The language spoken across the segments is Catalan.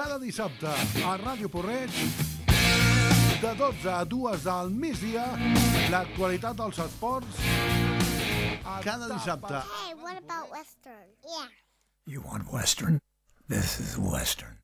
cada dissabte a Ràdio Porreig de 12 a 2 del migdia l'actualitat dels esports cada dissabte Hey, what about Western? Yeah. You want Western? This is Western.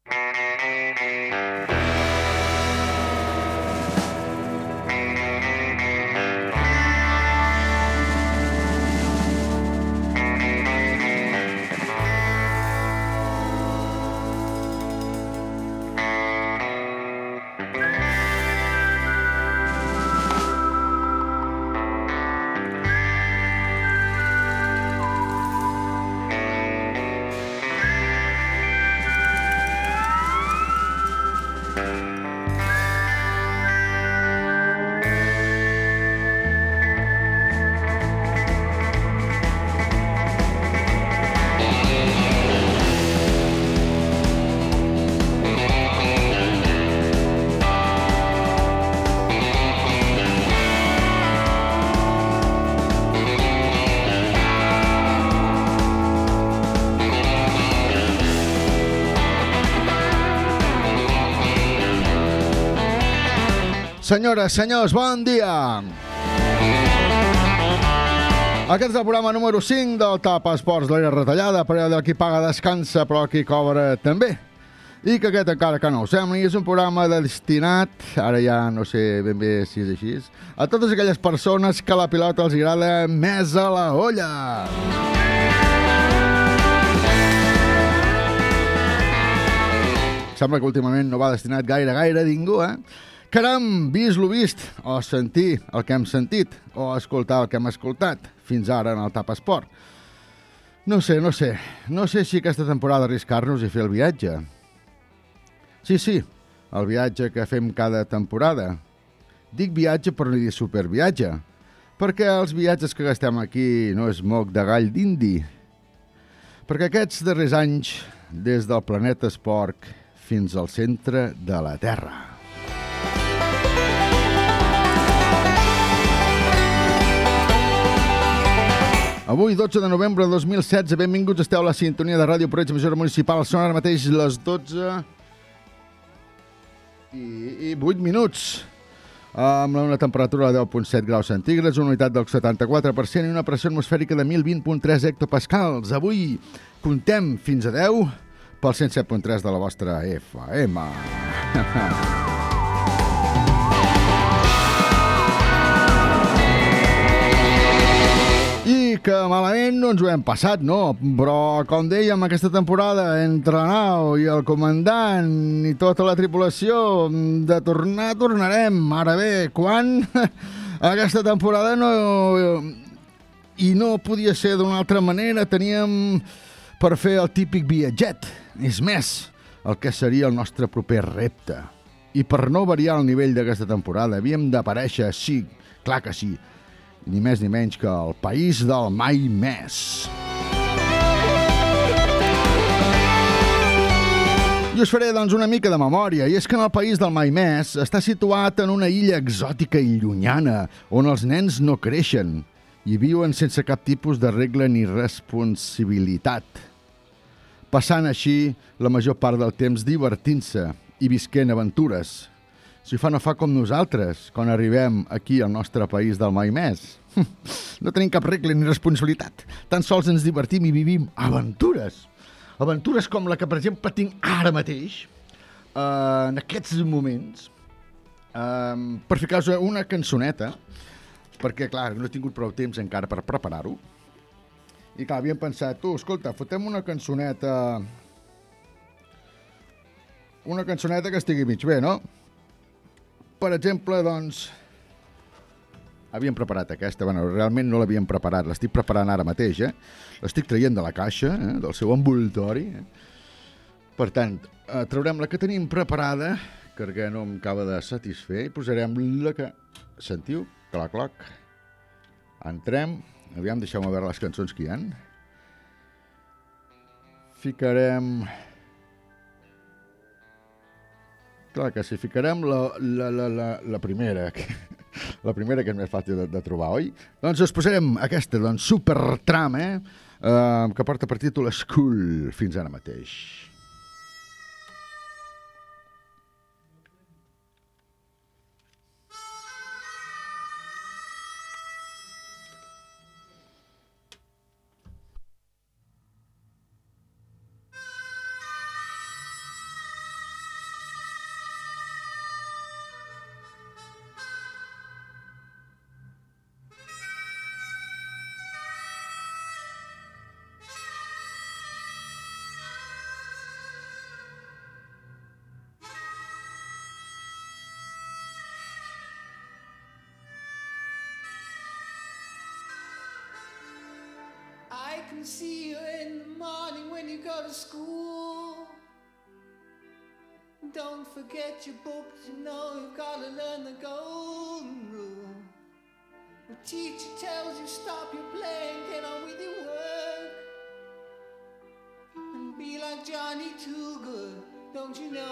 Senyores, senyors, bon dia! Aquest és el programa número 5 del Tapa Esports l'era retallada, per allò qui paga descansa, però qui cobra també. I que aquest, encara que no ho sembli, és un programa destinat, ara ja no sé ben bé si és així, a totes aquelles persones que la pilota els agrada més a la olla. Sembla que últimament no va destinat gaire, gaire a ningú, eh? Caram, vist lo vist, o sentir el que hem sentit, o escoltar el que hem escoltat, fins ara en el Tap Esport. No sé, no sé. No sé si aquesta temporada arriscar-nos i fer el viatge. Sí, sí, el viatge que fem cada temporada. Dic viatge per no dir superviatge, perquè els viatges que gastem aquí no és moc de gall d'indi. Perquè aquests darrers anys, des del planeta Esport fins al centre de la Terra. Avui, 12 de novembre de 2016, benvinguts, esteu a la sintonia de Ràdio Proveig, emissora municipal. Són ara mateix les 12 i, i 8 minuts amb una temperatura de 10.7 graus centígrads, una unitat del 74% i una pressió atmosfèrica de 1020.3 hectopascals. Avui contem fins a 10 pel 107.3 de la vostra FM. que malament no ens ho hem passat, no? Però, com dèiem, aquesta temporada, entre nau i el comandant i tota la tripulació, de tornar, tornarem. Ara bé, quan? Aquesta temporada no... I no podia ser d'una altra manera, teníem per fer el típic viatget. És més, el que seria el nostre proper repte. I per no variar el nivell d'aquesta temporada, havíem d'aparèixer, sí, clar que sí, ni més ni menys que el país del mai més. I us faré, doncs, una mica de memòria, i és que en el país del mai més està situat en una illa exòtica i llunyana, on els nens no creixen i viuen sense cap tipus de regla ni responsabilitat, passant així la major part del temps divertint-se i visquent aventures, si fa no fa com nosaltres, quan arribem aquí al nostre país del mai més. No tenim cap regla ni responsabilitat. Tan sols ens divertim i vivim aventures. Aventures com la que, per exemple, tinc ara mateix, eh, en aquests moments, eh, per ficar-vos una cançoneta, perquè, clar, no he tingut prou temps encara per preparar-ho. I, clar, havíem pensat, tu, escolta, fotem una cançoneta... Una cançoneta que estigui mig bé, no? Per exemple, doncs, havíem preparat aquesta, bueno, realment no l'havíem preparat, l'estic preparant ara mateix, eh? L'estic traient de la caixa, eh? del seu envoltori. Eh? Per tant, eh, traurem la que tenim preparada, que no em acaba de satisfer, i posarem la que... Sentiu? Clac, clac. Entrem. Aviam, deixeu-me veure les cançons que hi han. Ficarem... Clar que si ficarem la, la, la, la, la primera, la primera que és més fàcil de, de trobar, oi? Doncs us posarem aquesta, doncs, supertram, eh? Uh, que porta per títol School fins ara mateix. your books, you know you've got to learn the golden rule. The teacher tells you stop your playing, get on with your work. And be like Johnny Too Good, don't you know?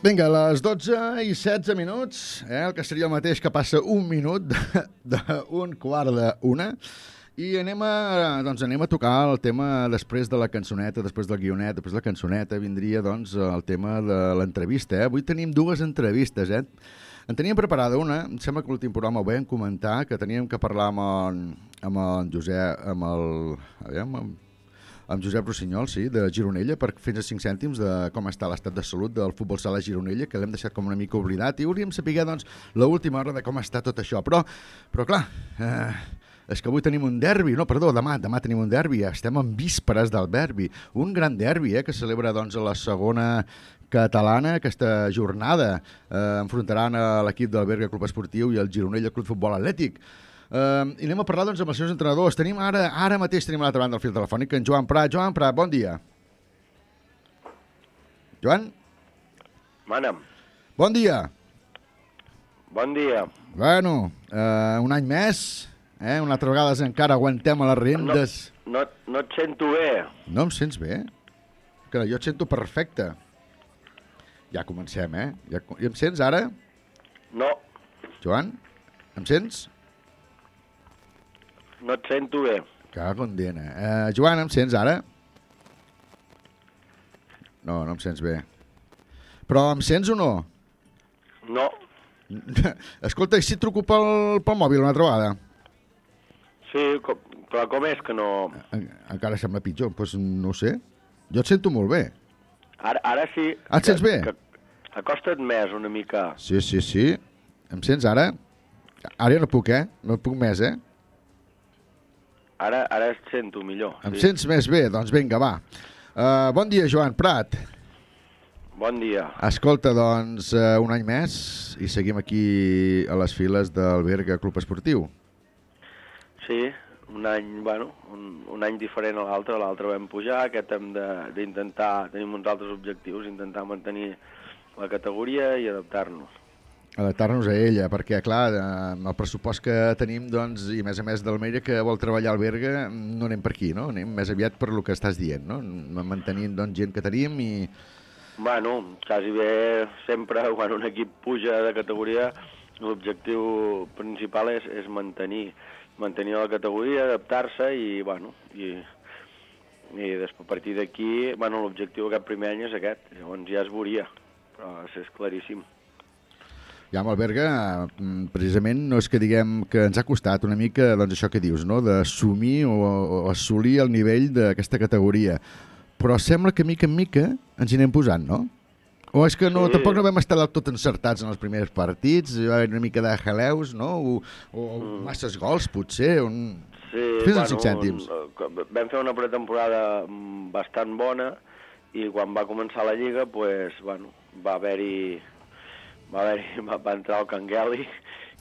Vinga, a les 12 i 16 minuts, eh, el que seria el mateix que passa un minut d'un quart d'una, i anem a, doncs anem a tocar el tema després de la cançoneta, després del guionet, després de la cançoneta, vindria doncs el tema de l'entrevista. Eh? Avui tenim dues entrevistes, eh? En teníem preparada una, em sembla que l'últim programa ho vam comentar, que teníem que parlar amb en, amb en Josep, amb el... Aviam, amb, amb Josep Rossinyol, sí, de Gironella, per fins a 5 cèntims de com està l'estat de salut del futbol sala Gironella, que l'hem deixat com una mica oblidat, i hauríem saber, doncs, l'última hora de com està tot això. Però, però clar, eh, és que avui tenim un derbi, no, perdó, demà, demà tenim un derbi, estem en vísperes del derbi, un gran derbi, eh, que celebra, doncs, la segona catalana aquesta jornada. Eh, enfrontaran a l'equip del Berga Club Esportiu i el Gironella Club Futbol Atlètic. Uh, I anem a parlar doncs, amb els seus entrenadors. Tenim ara, ara mateix tenim a l'altra banda del fil telefònic en Joan Prat. Joan Prat, bon dia. Joan, Mana'm, bon dia. bon dia. Bueno, uh, un any més, eh? una altra vegada encara aguantem a les rendes. No, no et sento bé. No em sents bé? Que jo et sento perfecte. Ja comencem, eh? Ja, I em sents ara, No, Joan? Em sents? No et sento bé. Que condena. Uh, Joan, em sents ara? No, no em sents bé. Però em sents o no? No, Escolta, si et truco pel, pel mòbil una altra vegada? sí, com, però com és que no... En, encara sembla pitjor, doncs no ho sé. Jo et sento molt bé. Ara, ara sí... Ah, et sents bé? Que, acosta't més una mica. Sí, sí, sí. Em sents ara? Ara ja no puc, eh? No puc més, eh? Ara, ara et sento millor. Em sí. sents més bé? Doncs vinga, va. Uh, bon dia, Joan Prat. Bon dia. Escolta, doncs, uh, un any més i seguim aquí a les files del Berga Club Esportiu. Sí, un any, bueno, un, un any diferent a l'altre. L'altre vam pujar, aquest hem de- d'intentar, tenim uns altres objectius, intentar mantenir la categoria i adaptar-nos. Adaptar-nos a ella, perquè, clar, eh, el pressupost que tenim, doncs, i a més a més d'Almeida que vol treballar al Berga, no anem per aquí, no? Anem més aviat per lo que estàs dient, no? Mantenint, doncs, gent que tenim i... Bueno, quasi bé sempre quan un equip puja de categoria l'objectiu principal és, és mantenir mantenir la categoria, adaptar-se i, bueno, i, i després a partir d'aquí, bueno, l'objectiu aquest primer any és aquest, llavors ja es veuria, però és claríssim. Ja amb el Berga, mm, precisament, no és que diguem que ens ha costat una mica, doncs, això que dius, no?, d'assumir o, o assolir el nivell d'aquesta categoria. Però sembla que mica en mica ens hi anem posant, no? O és que no, Sí. tampoc no vam estar del tot encertats en els primers partits, hi va haver una mica de jaleus, no? O, o Mm. masses gols, potser. Un... Sí, Fins als cinc cèntims. eh, Vam fer una pretemporada mm, bastant bona i quan va començar la Lliga, pues, bueno, va haver-hi va, haver va, va entrar el Cangueli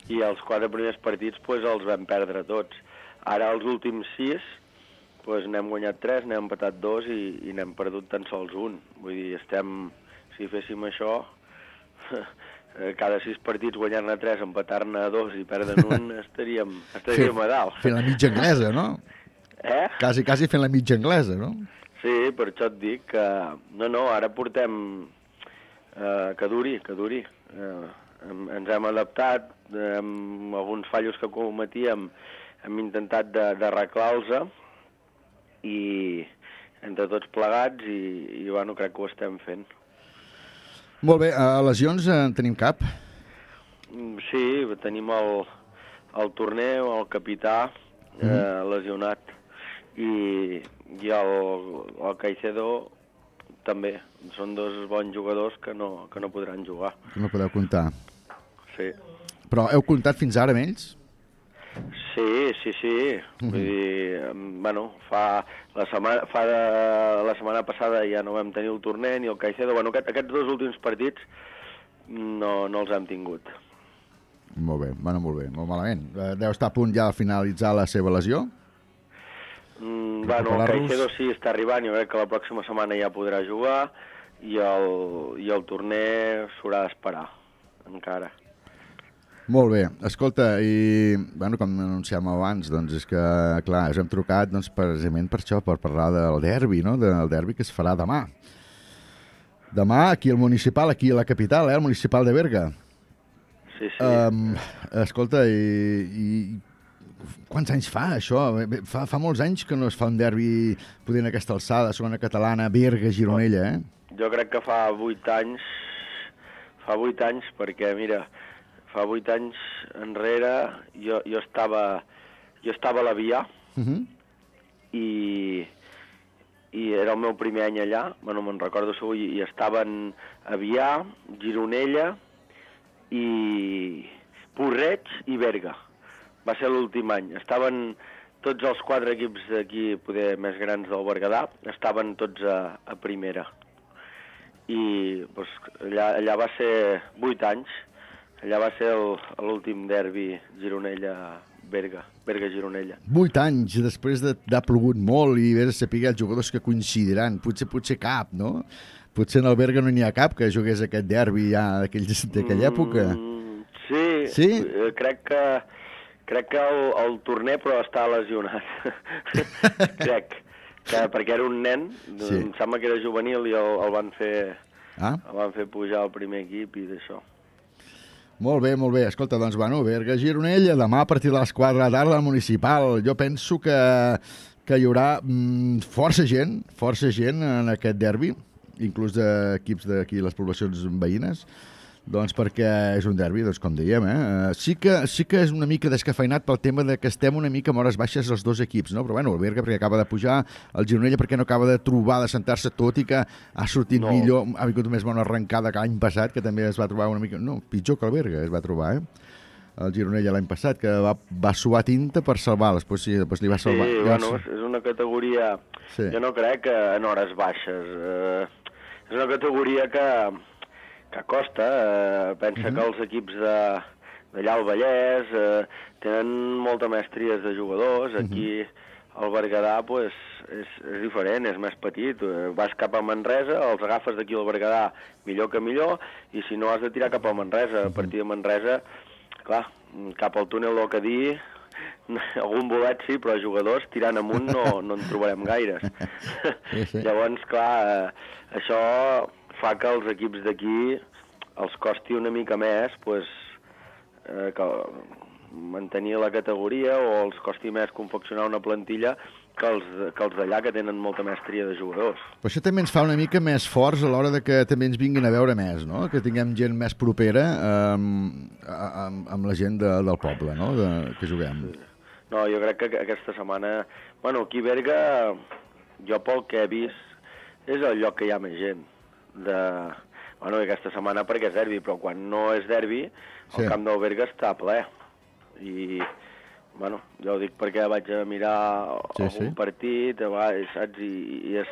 i els quatre primers partits pues, els vam perdre tots. Ara els últims sis pues, n'hem guanyat tres, n'hem empatat dos i, i n'hem perdut tan sols un. Vull dir, estem... Si féssim això, cada sis partits guanyar-ne tres, empatar-ne dos i perdre un, estaríem, estaríem a dalt. Fent la mitja anglesa, no? Eh? Quasi, quasi fent la mitja anglesa, no? Sí, per això et dic que... No, no, ara portem... Eh, que duri, que duri. Eh, ens hem adaptat, eh, amb alguns fallos que cometíem hem intentat de- d'arreglar-los i entre tots plegats i, i bueno, crec que ho estem fent. Molt bé, a lesions eh, en tenim cap? Mm, Sí, tenim el, el torneu, el capità eh, lesionat i, i el, el Caicedo també. Són dos bons jugadors que no, que no podran jugar. Que no podeu comptar. Sí, Però heu comptat fins ara amb ells? sí, sí. sí. Vull dir, bueno, fa la, setmana, fa de, la setmana passada ja no vam tenir el torner ni el Caicedo. Bueno, aquest, aquests dos últims partits no, no els hem tingut. Molt bé, bueno, molt bé, molt malament. Eh, Deu estar a punt ja de finalitzar la seva lesió? Mm, bueno? Caicedo sí està arribant, jo crec que la pròxima setmana ja podrà jugar i el, i el torner s'haurà d'esperar encara. Molt bé, escolta, i bueno, com anunciàvem abans, doncs és que, clar, us hem trucat doncs, precisament per això, per parlar del derbi, no? del derbi que es farà demà. Demà, aquí al municipal, aquí a la capital, eh, el municipal de Berga. Sí, sí. Um, escolta, i, i quants anys fa això? Fa, fa molts anys que no es fa un derbi poder en aquesta alçada, segona catalana, Berga, Gironella, eh? Jo crec que fa 8 anys, fa 8 anys, perquè mira, fa 8 anys enrere jo, jo estava jo estava a l'Avià Uh -huh. i, i era el meu primer any allà, bueno, me'n recordo segur, i, i estaven Avià, Gironella i Porreig i Berga. Va ser l'últim any. Estaven tots els quatre equips d'aquí, poder més grans del Berguedà, estaven tots a, a primera. I doncs, allà, allà va ser 8 anys, allà va ser l'últim derbi Gironella-Berga, Berga-Gironella. Vuit anys després de- d'ha plogut molt i haver de saber els jugadors que coincidiran. Potser, potser cap, no? Potser en el Berga no n'hi ha cap que jugués aquest derbi ja d'aquella època. Mm, sí, Sí? eh, crec que crec que el, el torner però està lesionat. crec que perquè era un nen, Sí. em sembla que era juvenil i el, el van fer Ah, el van fer pujar al primer equip i d'això. molt bé, molt bé. Escolta, doncs, bueno, Berga, Gironella, demà a partir de les 4 de la tarda al municipal. Jo penso que, que hi haurà mm, força gent, força gent en aquest derbi, inclús d'equips d'aquí, les poblacions veïnes, doncs perquè és un derbi, doncs com dèiem, eh? Eh, Sí que, sí que és una mica descafeinat pel tema de que estem una mica amb hores baixes els dos equips, no? Però bueno, el Berga perquè acaba de pujar, el Gironella perquè no acaba de trobar, de sentar-se, tot i que ha sortit No. millor, ha vingut més bona arrencada que l'any passat, que també es va trobar una mica... No, pitjor que el Berga es va trobar, eh? El Gironella l'any passat, que va, va suar tinta per salvar, després, sí, després li va Sí, salvar. li va bueno, és, és una categoria... Sí. Jo no crec que en hores baixes. Eh, és una categoria que, que costa. Eh, pensa que els equips de d'allà al Vallès eh, tenen molta mestries de jugadors. Aquí al Berguedà pues, és, és diferent, és més petit. Eh, vas cap a Manresa, els agafes d'aquí al Berguedà millor que millor, i si no has de tirar cap a Manresa. A partir de Manresa, clar, cap al túnel del Cadí algun bolet sí, però jugadors tirant amunt no, no en trobarem gaires. Sí, sí. Llavors, clar, eh, això fa que els equips d'aquí els costi una mica més pues, eh, que mantenir la categoria o els costi més confeccionar una plantilla que els, que els d'allà que tenen molta mestria de jugadors. Però això també ens fa una mica més forts a l'hora de que també ens vinguin a veure més, no? Que tinguem gent més propera amb, amb, amb la gent de, del poble, no? De, que juguem. No, jo crec que aquesta setmana... Bueno, aquí Berga, jo pel que he vist, és el lloc que hi ha més gent. De... Bueno, aquesta setmana perquè és derbi, però quan no és derbi, el Sí. camp del Berga està ple. I, bueno, jo ho dic perquè vaig a mirar Sí, algun sí. partit, a vegades, saps? I, i és,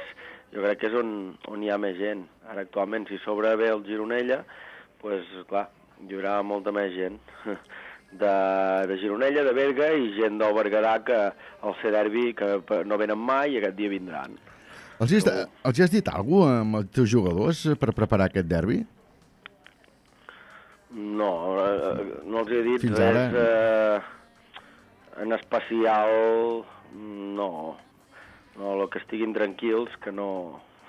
jo crec que és on, on hi ha més gent. Ara, actualment, si sobre ve el Gironella, doncs, pues, clar, hi haurà molta més gent de, de Gironella, de Berga i gent del Berguedà que al ser derbi que no venen mai i aquest dia vindran. Els has, els has dit alguna cosa amb els teus jugadors eh, per preparar aquest derbi? No, eh, no els he dit Fins res ara. eh, en especial, no. No, el que estiguin tranquils, que no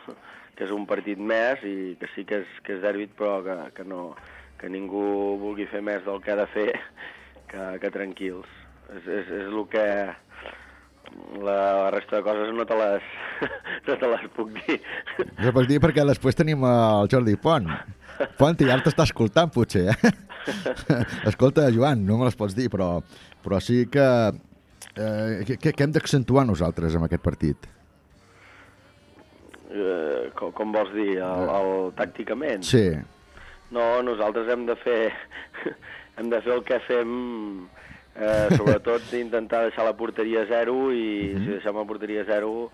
que és un partit més i que sí que és, que és dèrbit, però que, que, no, que ningú vulgui fer més del que ha de fer que, que tranquils. És, és, és el que... La resta de coses no te les, no te les puc dir. Jo puc dir perquè després tenim el Jordi Pont. Pont, ja t'està escoltant, potser, eh? Escolta, Joan, no me les pots dir, però, però sí que... Eh, què, què hem d'accentuar nosaltres amb aquest partit? Eh, com, com vols dir, el, el, tàcticament? Sí, No, nosaltres hem de fer hem de fer el que fem eh, sobretot intentar deixar la porteria a zero i si deixem la porteria a zero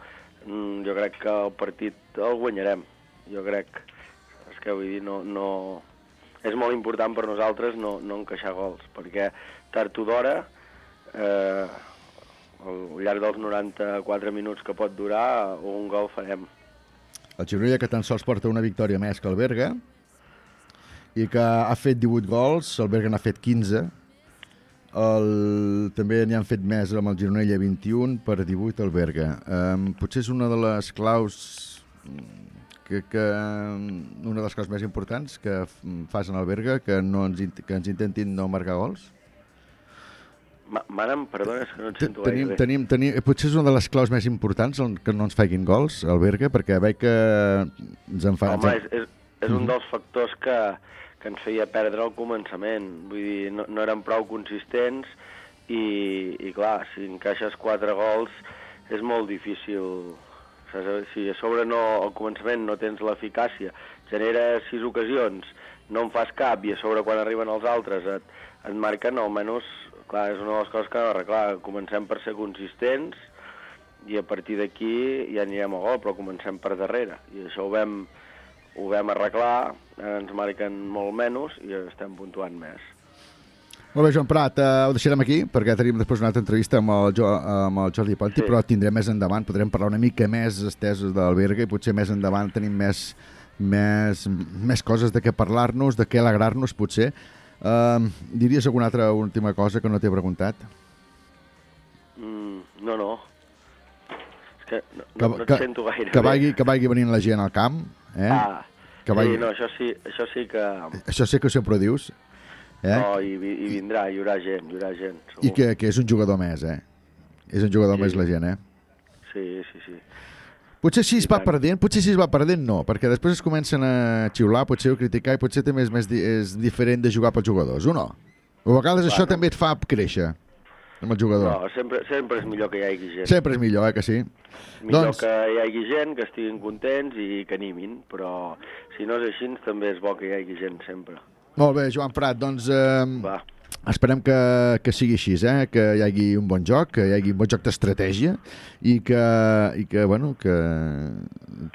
mm, jo crec que el partit el guanyarem. Jo crec. És que vull dir, no, no... és molt important per nosaltres no, no encaixar gols perquè tard o d'hora eh, al llarg dels 94 minuts que pot durar un gol farem. El Gironella que tan sols porta una victòria més que el Berga i que ha fet 18 gols, el Berga n'ha fet 15, el, també n'hi han fet més amb el Gironella 21 per 18 el Berga. Um, potser és una de les claus mm, que, que mm, una de les coses més importants que f- fas en el Berga, que, no ens, que ens intentin no marcar gols? Ma- Mana'm, perdona, és que no et sento Tenim, gaire bé. tenim, tenim, eh, potser és una de les claus més importants que no ens facin gols, el Berga, perquè veig que ens en fa... Home, ens és, és, és un dels factors que, que ens feia perdre al començament. Vull dir, no, no eren prou consistents i, i clar, si encaixes quatre gols és molt difícil. Saps? Si a sobre no, al començament no tens l'eficàcia, genera sis ocasions, no en fas cap i a sobre quan arriben els altres et, et marquen, almenys, clar, és una de les coses que hem d'arreglar. Comencem per ser consistents i a partir d'aquí ja anirem a gol, però comencem per darrere. I això ho vam, ho vam arreglar, ens marquen molt menys i estem puntuant més. Molt bé, Joan Prat, eh, ho deixarem aquí, perquè tenim després una altra entrevista amb el, jo, amb el Jordi Ponti, Sí. però tindrem més endavant, podrem parlar una mica més estesos del Berga i potser més endavant tenim més, més, més coses de què parlar-nos, de què alegrar-nos, potser. Uh, diries alguna altra última cosa que no t'he preguntat? Mm, no, no. És que no, Que, no, et sento gaire que, bé. vagi, que vagi venint la gent al camp, eh? Ah, que vagi... sí, no, això sí, això sí que... Això sé que sempre ho dius, eh? No, i, i vindrà, hi haurà gent, hi haurà gent. Segur. I que, que és un jugador més, eh? És un jugador Sí. més la gent, eh? Sí, sí, sí. Potser si es va perdent, potser si es va perdent no, perquè després es comencen a xiular, potser o criticar, i potser també és, més di és diferent de jugar pels jugadors, o no? O a vegades això Bueno. també et fa créixer amb el jugador. No, sempre, sempre és millor que hi hagi gent. Sempre és millor, eh, que sí? Millor Doncs- que hi hagi gent, que estiguin contents i que animin, però si no és així, també és bo que hi hagi gent sempre. Molt bé, Joan Prat, doncs eh, Va, esperem que, que sigui així, eh? que hi hagi un bon joc, que hi hagi un bon joc d'estratègia i que, i que, bueno, que,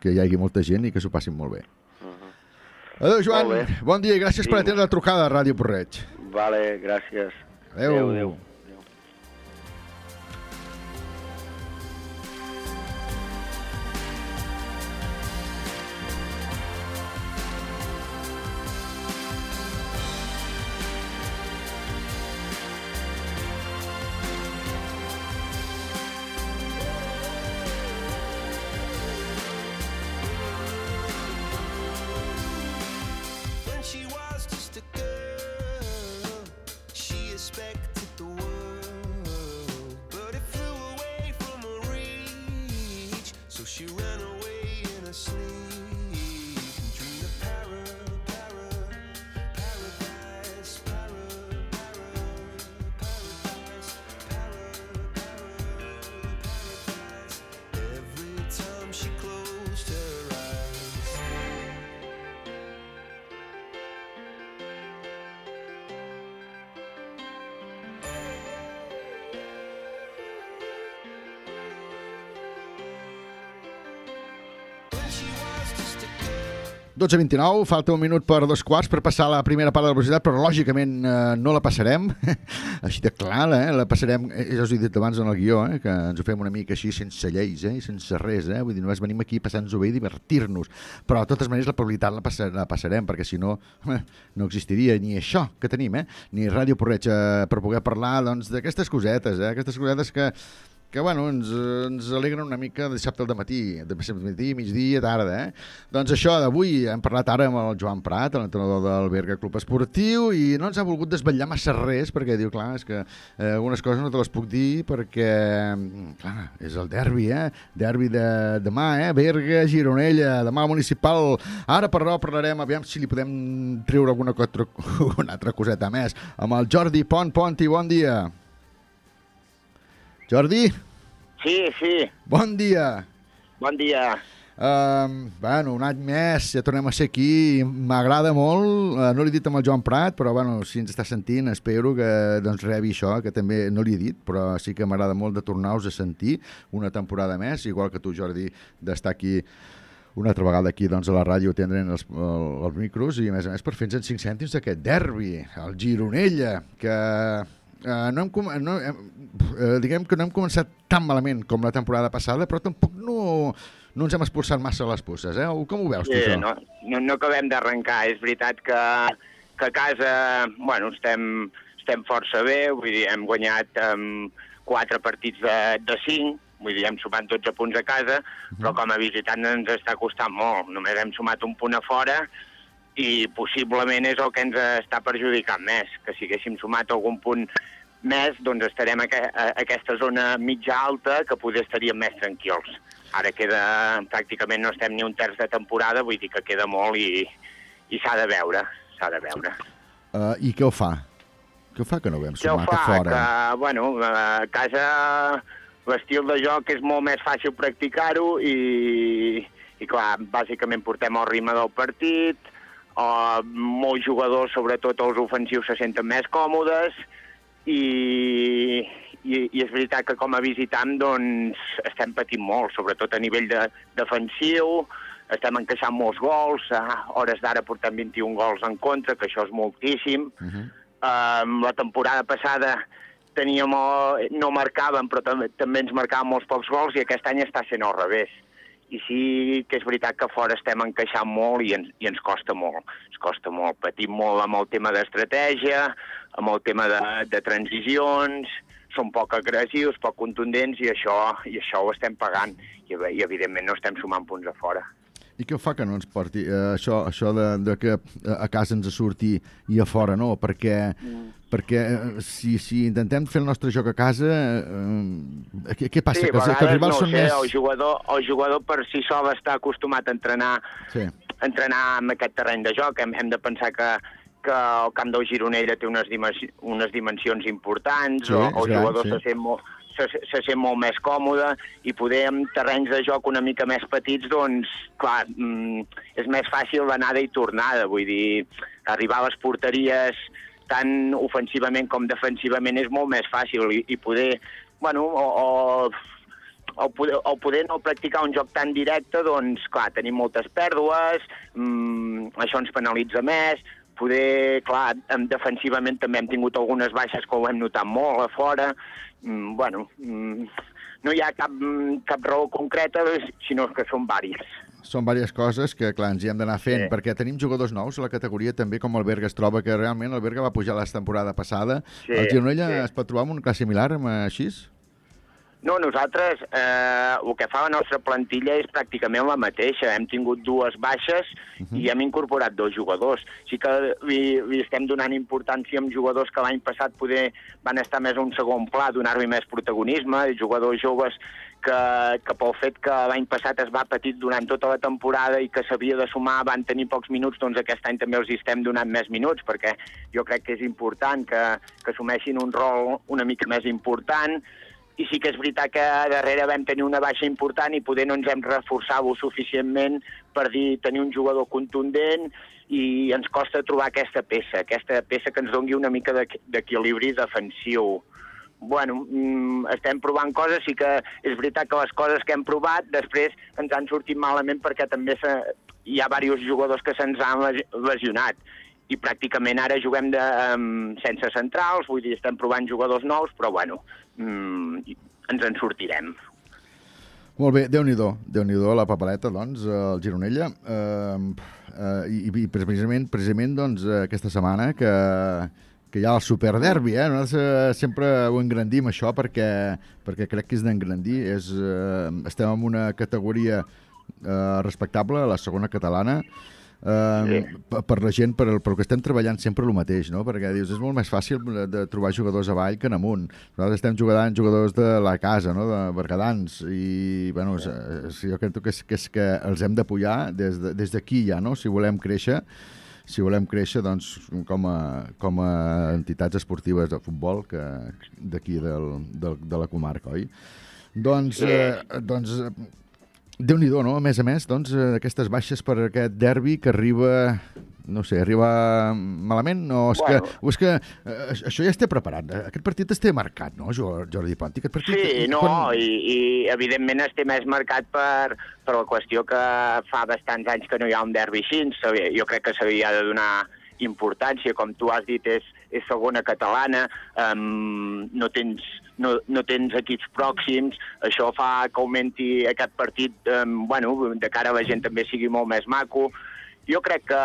que hi hagi molta gent i que s'ho passin molt bé. Adéu, Joan. Molt bé. Bon dia i gràcies per Vinga. atendre la trucada a Ràdio Porreig. vale, gràcies. Adéu. Adéu, adéu. 12.29, falta un minut per dos quarts per passar la primera part de la velocitat, però lògicament eh, no la passarem, així de clar, eh? la passarem, eh, ja us he dit abans en el guió, eh? que ens ho fem una mica així sense lleis, eh? i sense res, eh? vull dir, només venim aquí passant-nos-ho bé i divertir-nos, però de totes maneres la probabilitat la, passa, la passarem, perquè si no, eh, no existiria ni això que tenim, eh? ni Ràdio Porreig eh, per poder parlar doncs, d'aquestes cosetes, eh? aquestes cosetes que que bueno, ens, ens alegren una mica dissabte al matí, matí, migdia, tarda, eh? Doncs això, d'avui hem parlat ara amb el Joan Prat, l'entrenador del Berga Club Esportiu, i no ens ha volgut desvetllar massa res, perquè diu, clar, és que eh, algunes coses no te les puc dir perquè, clar, és el derbi, eh? Derbi de demà, eh? Berga, Gironella, demà municipal. Ara, però, parlarem, aviam si li podem treure alguna altra, una altra coseta més, amb el Jordi Pont. Ponti, bon dia. Jordi? Sí, sí, Bon dia. bon dia. Um, bueno, un any més, ja tornem a ser aquí, m'agrada molt, uh, no l'he dit amb el Joan Prat, però bueno, si ens està sentint, espero que doncs, rebi això, que també no l'he dit, però sí que m'agrada molt de tornar-vos a sentir una temporada més, igual que tu, Jordi, d'estar aquí una altra vegada aquí doncs, a la ràdio tindrem els, el, els micros i a més a més per fer-nos en 5 cèntims d'aquest derbi, el Gironella, que eh, no hem, no, hem, eh, diguem que no hem començat tan malament com la temporada passada, però tampoc no, no ens hem expulsat massa les pusses, eh? O Com ho veus tu, Sí, això? no, no, no acabem d'arrencar. És veritat que, que a casa bueno, estem, estem força bé, vull dir, hem guanyat um, quatre partits de, de cinc, vull dir, hem sumat 12 punts a casa, però com a visitant ens està costant molt. Només hem sumat un punt a fora i possiblement és el que ens està perjudicant més, que si haguéssim sumat algun punt més, doncs estarem a, aqu- a aquesta zona mitja alta que poder estaríem més tranquils. Ara queda, pràcticament no estem ni un terç de temporada, vull dir que queda molt i, i s'ha de veure, s'ha de veure. Uh, I què ho fa? Què ho fa que no sumat a fa? fora? Que, bueno, a casa l'estil de joc és molt més fàcil practicar-ho i, i clar, bàsicament portem el ritme del partit, uh, molts jugadors, sobretot els ofensius, se senten més còmodes i, i, i és veritat que com a visitant doncs, estem patint molt, sobretot a nivell de, defensiu, estem encaixant molts gols, a hores d'ara portem 21 gols en contra, que això és moltíssim. Uh -huh. um, la temporada passada teníem, no marcàvem, però també, també ens marcaven molts pocs gols i aquest any està sent al revés. I sí que és veritat que fora estem encaixant molt i ens, i ens costa molt. Ens costa molt. Patim molt amb el tema d'estratègia, amb el tema de, de transicions, són poc agressius, poc contundents i això, i això ho estem pagant. I, i evidentment no estem sumant punts a fora. I què fa que no ens porti eh, això, això de, de que a casa ens surti i a fora no? Perquè, mm. perquè eh, si, si intentem fer el nostre joc a casa, eh, què, què passa? sí, que, a que els rivals no són sé, més... el jugador, el jugador per si sol està acostumat a entrenar Sí. entrenar en aquest terreny de joc. Hem, hem de pensar que, que el camp del Gironella té unes, dimensi unes dimensions importants, Sí, o és el gran, jugador sí. se, sent molt, se, se sent molt més còmode, i poder en terrenys de joc una mica més petits, doncs, clar, mm, és més fàcil l'anada i tornada. Vull dir, arribar a les porteries tant ofensivament com defensivament és molt més fàcil i, i poder, bueno, o, o o poder, o poder no practicar un joc tan directe, doncs, clar, tenim moltes pèrdues, mm, això ens penalitza més, poder, clar, defensivament també hem tingut algunes baixes que ho hem notat molt a fora, bueno, mm, no hi ha cap, mm, cap raó concreta, sinó que són vàries. Són diverses coses que, clar, ens hi hem d'anar fent, Sí. perquè tenim jugadors nous a la categoria també, com el Berga es troba, que realment el Berga va pujar la temporada passada. Sí, el Gironella sí. es pot trobar amb un cas similar amb eh, així? No, nosaltres eh, el que fa la nostra plantilla és pràcticament la mateixa. Hem tingut dues baixes uh -huh. i hem incorporat dos jugadors. Sí que li, li estem donant importància amb jugadors que l'any passat poder van estar més a un segon pla, donar-li més protagonisme, jugadors joves que, que pel fet que l'any passat es va patir durant tota la temporada i que s'havia de sumar van tenir pocs minuts, doncs aquest any també els hi estem donant més minuts, perquè jo crec que és important que, que assumeixin un rol una mica més important, i sí que és veritat que darrere vam tenir una baixa important i poder no ens hem reforçat-ho suficientment per dir tenir un jugador contundent i ens costa trobar aquesta peça, aquesta peça que ens dongui una mica d'equi- d'equilibri defensiu. Bueno, mm, estem provant coses, sí que és veritat que les coses que hem provat després ens han sortit malament perquè també hi ha diversos jugadors que se'ns han lesi- lesionat i pràcticament ara juguem de, um, sense centrals, vull dir, estem provant jugadors nous, però bueno, mm, ens en sortirem. Molt bé, Déu-n'hi-do, déu nhi déu la papeleta, doncs, el Gironella. Eh, eh, i, I precisament, precisament doncs, aquesta setmana que, que hi ha el superderbi, eh? Nosaltres eh, sempre ho engrandim, això, perquè, perquè crec que és d'engrandir. Eh, estem en una categoria eh, respectable, la segona catalana, eh, per, per la gent, per, el, per que estem treballant sempre el mateix, no? Perquè dius, és molt més fàcil de, de trobar jugadors avall que en amunt. Nosaltres estem jugant jugadors de la casa, no? de Bergadans, i bueno, és, és, jo crec que és, que és que els hem d'apoyar des d'aquí de, des ja, no? si volem créixer si volem créixer doncs, com, a, com a entitats esportives de futbol que d'aquí del, del, de la comarca, oi? Doncs, eh, doncs eh, Déu-n'hi-do, no? A més a més, doncs, eh, aquestes baixes per aquest derbi que arriba, no sé, arriba malament, o és Bueno. que, o és que eh, això ja es té preparat, eh? aquest partit es té marcat, no, Jo- Jordi Ponti? Aquest partit, Sí, no, quan- i, i evidentment es té més marcat per, per la qüestió que fa bastants anys que no hi ha un derbi així, jo crec que s'havia de donar importància, com tu has dit, és, és segona catalana, um, no, tens, no, no tens equips pròxims, això fa que augmenti aquest partit, um, bueno, de cara a la gent també sigui molt més maco, jo crec que,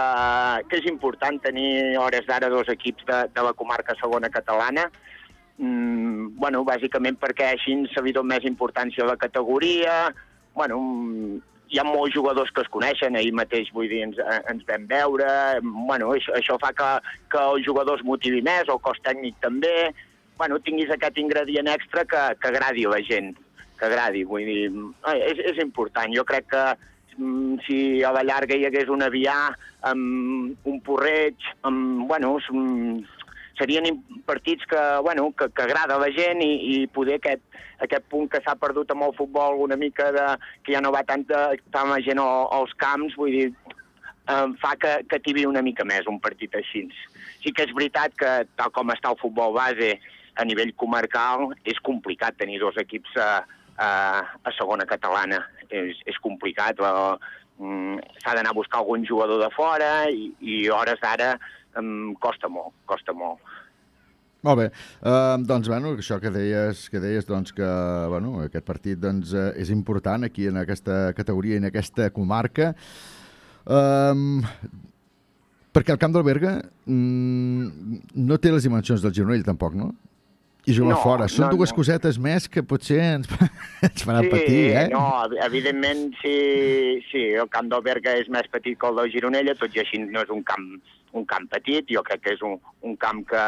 que és important tenir hores d'ara dos equips de, de la comarca segona catalana, mm, bueno, bàsicament perquè així s'ha vist més importància a la categoria, bueno, hi ha molts jugadors que es coneixen, ahir mateix, vull dir, ens, eh, ens vam veure, bueno, això, això fa que, que el jugador es motivi més, el cos tècnic també, bueno, tinguis aquest ingredient extra que, que agradi a la gent, que agradi, vull dir, eh, és, és important. Jo crec que mm, si a la llarga hi hagués un aviar amb un porreig, amb, bueno, mm, serien partits que, bueno, que, que agrada a la gent i, i poder aquest, aquest punt que s'ha perdut amb el futbol una mica de, que ja no va tanta, tanta gent al- als camps, vull dir, em fa que, que tibi una mica més un partit així. Sí que és veritat que, tal com està el futbol base a nivell comarcal, és complicat tenir dos equips a, a, a segona catalana. És, és complicat. mm, S'ha d'anar a buscar algun jugador de fora i, i hores d'ara em costa molt, costa molt. Molt bé, uh, doncs bueno, això que deies, que deies doncs, que bueno, aquest partit doncs, uh, és important aquí en aquesta categoria i en aquesta comarca. Um, perquè el camp del Berga mm, no té les dimensions del Gironell tampoc, no? I jugar No, fora. Són no, dues no. cosetes més que potser ens, ens faran sí, patir, eh? No, ev- evidentment, sí, sí, el camp del Berga és més petit que el de Gironella, tot i així no és un camp, un camp petit, jo crec que és un, un camp que,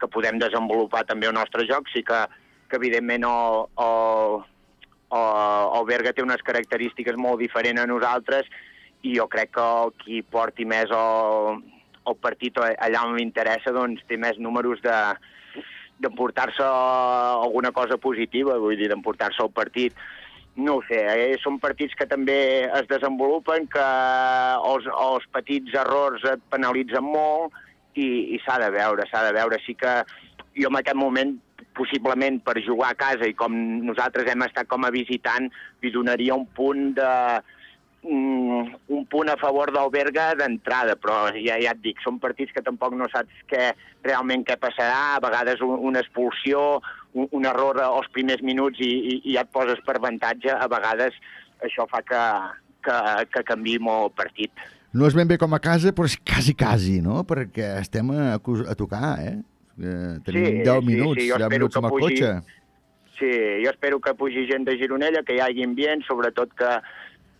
que podem desenvolupar també el nostre joc, sí que, que evidentment el, el, el, el Berga té unes característiques molt diferents a nosaltres i jo crec que el qui porti més el, el partit allà on interessa doncs té més números de, d'emportar-se alguna cosa positiva, vull dir, d'emportar-se el partit. No ho sé, eh? són partits que també es desenvolupen, que els, els petits errors et penalitzen molt i, i s'ha de veure, s'ha de veure. Sí que jo en aquest moment possiblement per jugar a casa i com nosaltres hem estat com a visitant, li donaria un punt de, mm, un punt a favor del Berga d'entrada, però ja, ja et dic, són partits que tampoc no saps què, realment què passarà, a vegades un, una expulsió, un, un error als primers minuts i, i, i ja et poses per avantatge, a vegades això fa que, que, que canvi molt el partit. No és ben bé com a casa, però és quasi, quasi, no? Perquè estem a, a tocar, eh? eh tenim Sí, 10 sí, minuts, sí, jo 10 espero minuts amb el pugi- cotxe. Sí, jo espero que pugi gent de Gironella, que hi hagi ambient, sobretot que,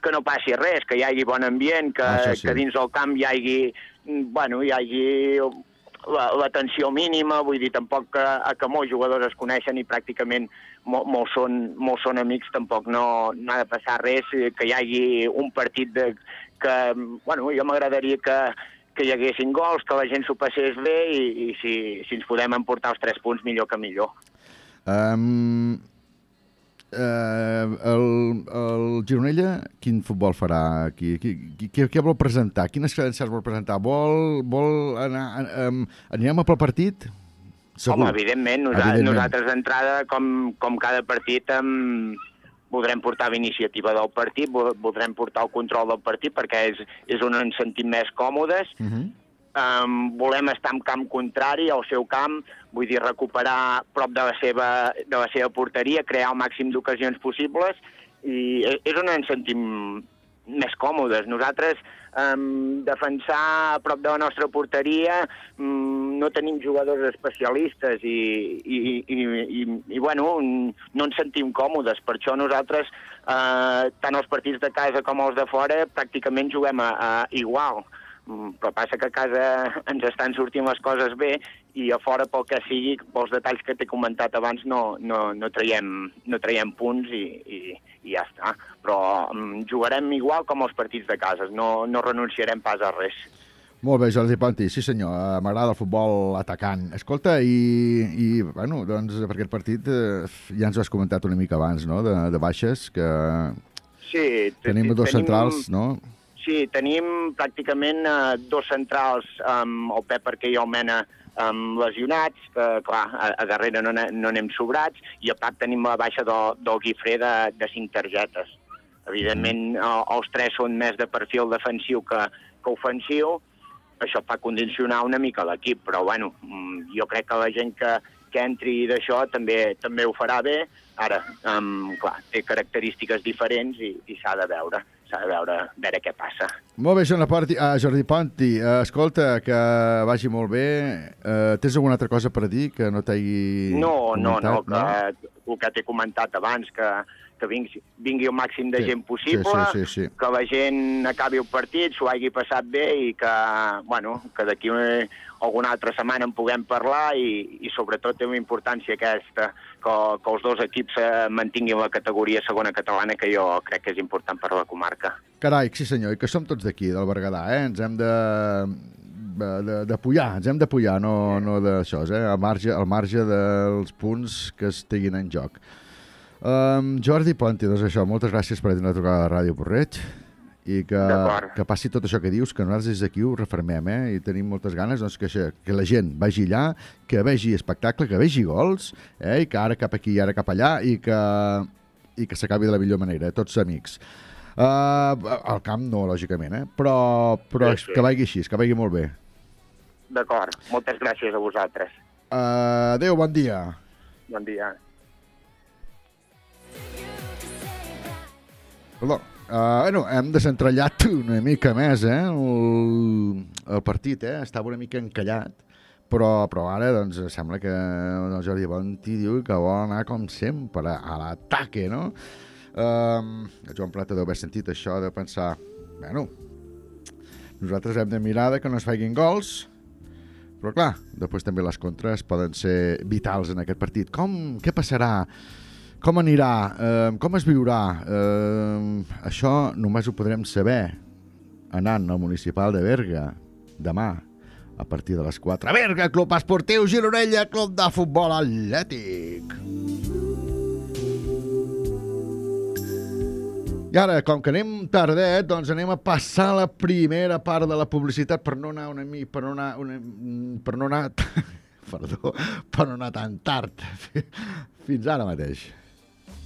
que no passi res, que hi hagi bon ambient, que, Això sí. que dins del camp hi hagi, mm, bueno, hi hagi la, la tensió mínima, vull dir, tampoc que, que molts jugadors es coneixen i pràcticament mo, molts, són, molts són amics, tampoc no, no ha de passar res, que hi hagi un partit de, que, bueno, jo m'agradaria que, que hi haguessin gols, que la gent s'ho passés bé i, i si, si ens podem emportar els tres punts, millor que millor. Um, eh, el, el Gironella, quin futbol farà aquí? Qui, qui, qui, què vol presentar? Quines credencials vol presentar? Vol, vol anar... Um, anirem a pel partit? Home, evidentment, nosaltres, Evidentment. nosaltres d'entrada, com, com cada partit, em, voldrem portar la iniciativa del partit, vo- voldrem portar el control del partit, perquè és, és on ens sentim més còmodes. Uh -huh. Um, volem estar en camp contrari, al seu camp, vull dir, recuperar prop de la seva, de la seva porteria, crear el màxim d'ocasions possibles, i és- és on ens sentim més còmodes. Nosaltres, um, defensar a prop de la nostra porteria, um, no tenim jugadors especialistes i, i, i, i, i bueno, no ens sentim còmodes. Per això nosaltres, eh, tant els partits de casa com els de fora, pràcticament juguem a, a igual. Mm, però passa que a casa ens estan sortint les coses bé i a fora, pel que sigui, pels detalls que t'he comentat abans, no, no, no, traiem, no traiem punts i, i, i ja està. Però mm, jugarem igual com els partits de casa, no, no renunciarem pas a res. Molt bé, Jordi Ponti, sí senyor, eh, m'agrada el futbol atacant. Escolta, i, i bueno, doncs per aquest partit eh, ja ens ho has comentat una mica abans, no?, de, de baixes, que Sí, tenim dos centrals, no? Sí, tenim pràcticament eh, dos centrals, um, el Pep Arquer i el Mena, um, lesionats, que, clar, a, a darrere no, no anem sobrats, i a part tenim la baixa del, del Guifré de, de cinc targetes. Evidentment, eh, els tres són més de perfil defensiu que, que ofensiu, això fa condicionar una mica l'equip, però bueno, mm, jo crec que la gent que, que entri d'això també també ho farà bé. Ara, um, clar, té característiques diferents i, i s'ha de veure, s'ha de veure, veure què passa. Molt bé, Jordi Ponti. Uh, Jordi Ponti, uh, escolta, que vagi molt bé. Uh, tens alguna altra cosa per dir que no t'hagi No, no, no, comentat, que el que t'he comentat abans, que, que vingui, vingui el màxim de Sí, gent possible, sí, sí, sí, sí. que la gent acabi el partit, s'ho hagi passat bé i que, bueno, que d'aquí alguna altra setmana en puguem parlar i, i sobretot té una importància aquesta, que, que els dos equips eh, mantinguin la categoria segona catalana, que jo crec que és important per a la comarca. Carai, sí senyor, i que som tots d'aquí, del Berguedà, eh? Ens hem de de, de, de pujar, ens hem de pujar, no, no d'això, eh? Al marge, al marge dels punts que estiguin en joc. Um, Jordi Ponti, doncs això, moltes gràcies per atendre la trucada de Ràdio Porreig i que, que passi tot això que dius, que nosaltres des d'aquí ho refermem, eh? I tenim moltes ganes doncs, que, això, que la gent vagi allà, que vegi espectacle, que vegi gols, eh? i que ara cap aquí i ara cap allà, i que, i que s'acabi de la millor manera, eh? tots amics. Uh, al camp no, lògicament, eh? però, però Sí, sí. que vagi així, que vagi molt bé. D'acord, moltes gràcies a vosaltres. Uh, adéu, bon dia. Bon dia. Perdó. Uh, bueno, hem desentrellat una mica més, eh? El, el partit, eh? Estava una mica encallat, però, però ara, doncs, sembla que el Jordi Bonti diu que vol anar, com sempre, a l'ataque, no? Um, el Joan Plata deu haver sentit això de pensar, bueno, nosaltres hem de mirar de que no es facin gols, però clar, després també les contres poden ser vitals en aquest partit. Com, què passarà? Com anirà? Eh, com es viurà? Eh, això només ho podrem saber anant al municipal de Berga demà a partir de les 4. Berga, Club Esportiu Gironella, Club de Futbol Atlètic. I ara, com que anem tardet, doncs anem a passar la primera part de la publicitat per no anar una mi, per no anar, una, per no anar, perdó, per no anar tan tard. Fins ara mateix.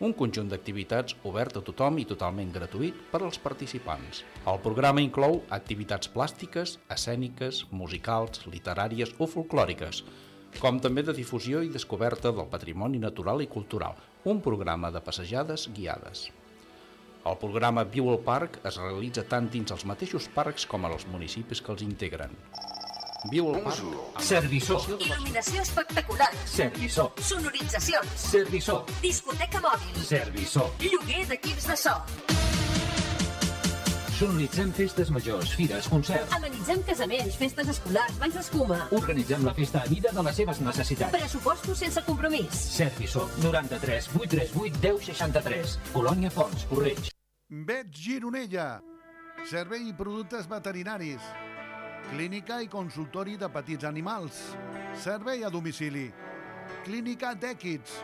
un conjunt d'activitats obert a tothom i totalment gratuït per als participants. El programa inclou activitats plàstiques, escèniques, musicals, literàries o folclòriques, com també de difusió i descoberta del patrimoni natural i cultural, un programa de passejades guiades. El programa Viu al Parc es realitza tant dins els mateixos parcs com als municipis que els integren. Viu al Parc... amb de Il·luminació espectacular. Serviçó. Sonoritzacions. Serviçó. Discoteca mòbil. Serviçó. Lloguer d'equips de so. Sonoritzem festes majors, fires, concerts. Amenitzem casaments, festes escolars, banys d'escuma. Organitzem la festa a mida de les seves necessitats. Pressupostos sense compromís. Serviçó. 93 838 1063. Colònia Fons, Correig. Vet Gironella. Servei i productes veterinaris. Clínica i consultori de petits animals. Servei a domicili. Clínica d'èquids.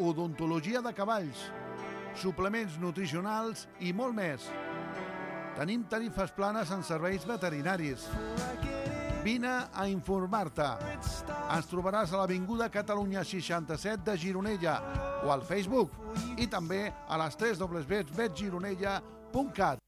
Odontologia de cavalls. Suplements nutricionals i molt més. Tenim tarifes planes en serveis veterinaris. Vine a informar-te. Ens trobaràs a l'Avinguda Catalunya 67 de Gironella o al Facebook i també a les 3 www.betgironella.cat.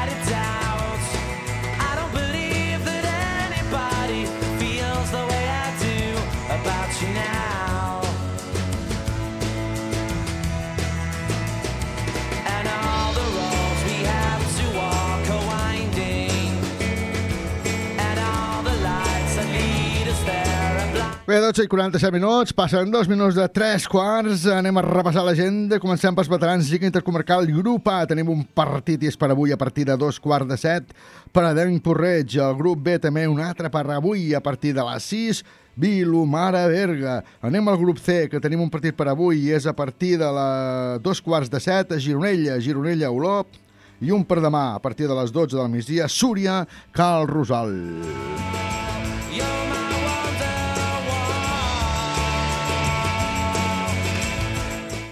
Bé, 12 i 47 minuts, passen dos minuts de tres quarts, anem a repassar l'agenda, comencem pels veterans Lliga Intercomarcal Grup A, tenim un partit i és per avui a partir de dos quarts de set, Paradenc Porreig, el grup B també un altre per avui a partir de les 6, Vilomara Berga. Anem al grup C, que tenim un partit per avui i és a partir de la dos quarts de set a Gironella, Gironella Olop, i un per demà, a partir de les 12 del migdia, Súria, Cal Rosal.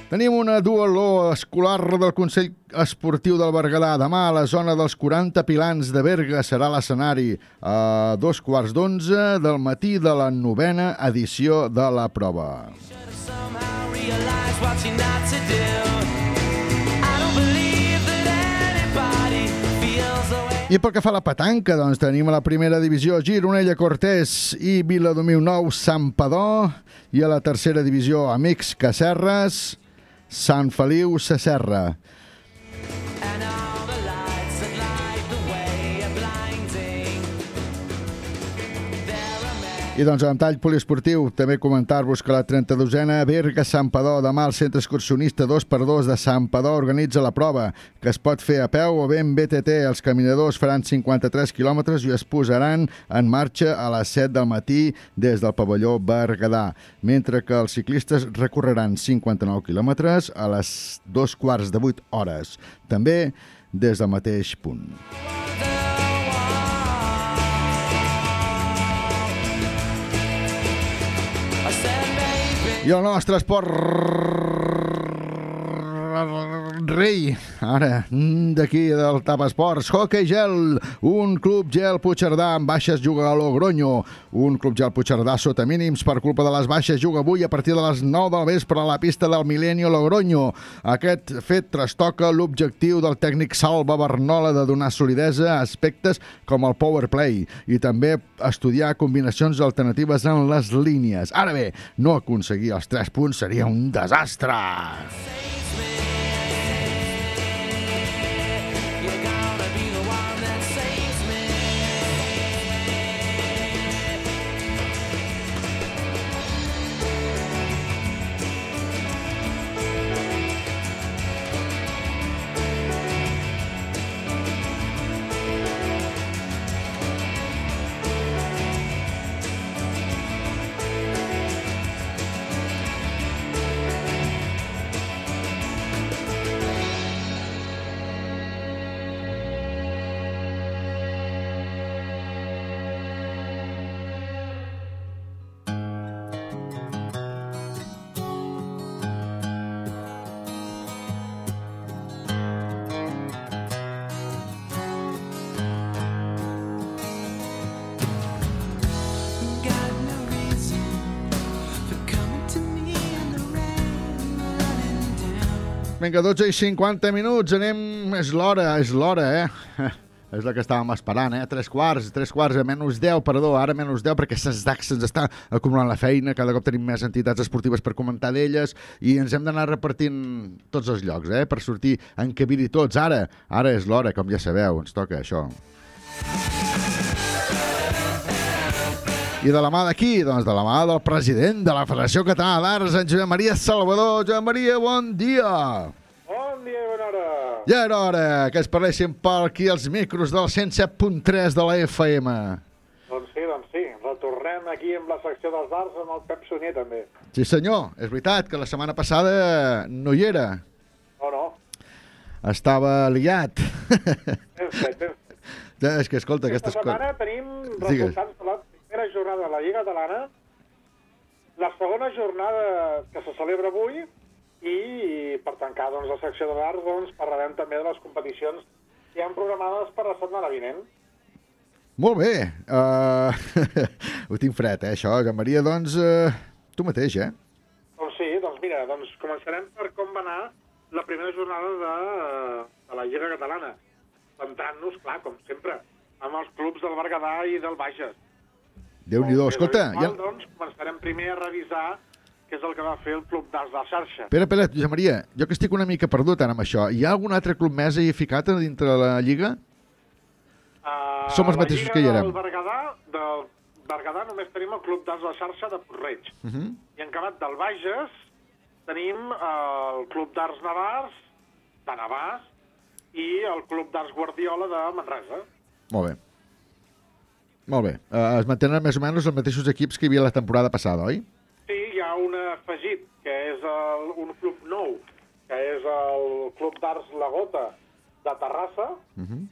Tenim una dueló escolar del Consell Esportiu del Berguedà. Demà a la zona dels 40 pilans de Berga serà l'escenari a dos quarts d'onze del matí de la novena edició de la prova. I pel que fa a la petanca, doncs tenim a la primera divisió Gironella Cortés i Viladomiu Nou Sampador i a la tercera divisió Amics Cacerres, Sant Feliu Sacerra. And I doncs en tall poliesportiu també comentar-vos que la 32a Berga Sampador demà al centre excursionista 2x2 de Sampador organitza la prova que es pot fer a peu o bé BTT. Els caminadors faran 53 quilòmetres i es posaran en marxa a les 7 del matí des del pavelló Berguedà, mentre que els ciclistes recorreran 59 quilòmetres a les dos quarts de 8 hores, també des del mateix punt. I I el nostre esport rei, ara, mm, d'aquí del TAP Esports, hockey gel, un club gel Puigcerdà amb baixes juga a Logroño, un club gel Puigcerdà sota mínims per culpa de les baixes juga avui a partir de les 9 del vespre a la pista del Milenio Logroño. Aquest fet trastoca l'objectiu del tècnic Salva Bernola de donar solidesa a aspectes com el power play i també estudiar combinacions alternatives en les línies. Ara bé, no aconseguir els 3 punts seria un desastre. You're Vinga, 12 i 50 minuts, anem... És l'hora, és l'hora, eh? És la que estàvem esperant, eh? Tres quarts, tres quarts a menys 10, perdó, ara menys 10, perquè se'ns se'ns està acumulant la feina, cada cop tenim més entitats esportives per comentar d'elles i ens hem d'anar repartint tots els llocs, eh? Per sortir en cabir-hi tots. Ara, ara és l'hora, com ja sabeu, ens toca això. I de la mà d'aquí? Doncs de la mà del president de la Federació Catalana d'Arts, en Josep Maria Salvador. Josep Maria, bon dia! Bon dia i bona hora. Ja era hora que es parlessin per aquí els micros del 107.3 de la FM. Doncs sí, doncs sí. Retornem aquí amb la secció dels bars amb el Pep Sunyer, també. Sí, senyor, és veritat que la setmana passada no hi era. No, no. Estava liat. Ben fet, ben fet. Ja, és que, escolta, Aquesta aquestes setmana tenim resultats de la primera jornada de la Lliga Catalana, la segona jornada que se celebra avui i per tancar doncs, la secció de bars doncs, parlarem també de les competicions que hi ha programades per la setmana vinent. Molt bé. Uh... Ho tinc fred, eh, això. Joan Maria, doncs, uh... tu mateix, eh? Doncs sí, doncs mira, doncs començarem per com va anar la primera jornada de, de la Lliga Catalana. Centrant-nos, clar, com sempre, amb els clubs del Berguedà i del Bages. Déu-n'hi-do. Escolta, ja... doncs, començarem primer a revisar què és el que va fer el club d'Arts de la xarxa. Espera, espera, Josep Maria, jo que estic una mica perdut ara amb això. Hi ha algun altre club més ahí ficat dintre de la Lliga? Uh, Som els mateixos que hi érem. Del Berguedà, del Berguedà només tenim el club d'Arts de la xarxa de Porreig. Uh -huh. I en acabat del Bages tenim el club d'Arts Navars de Navàs i el club d'Arts Guardiola de Manresa. Molt bé. Molt bé. Uh, es mantenen més o menys els mateixos equips que hi havia la temporada passada, oi? Sí, hi ha un afegit, que és el, un club nou, que és el Club d'Arts La Gota de Terrassa, Uh -huh.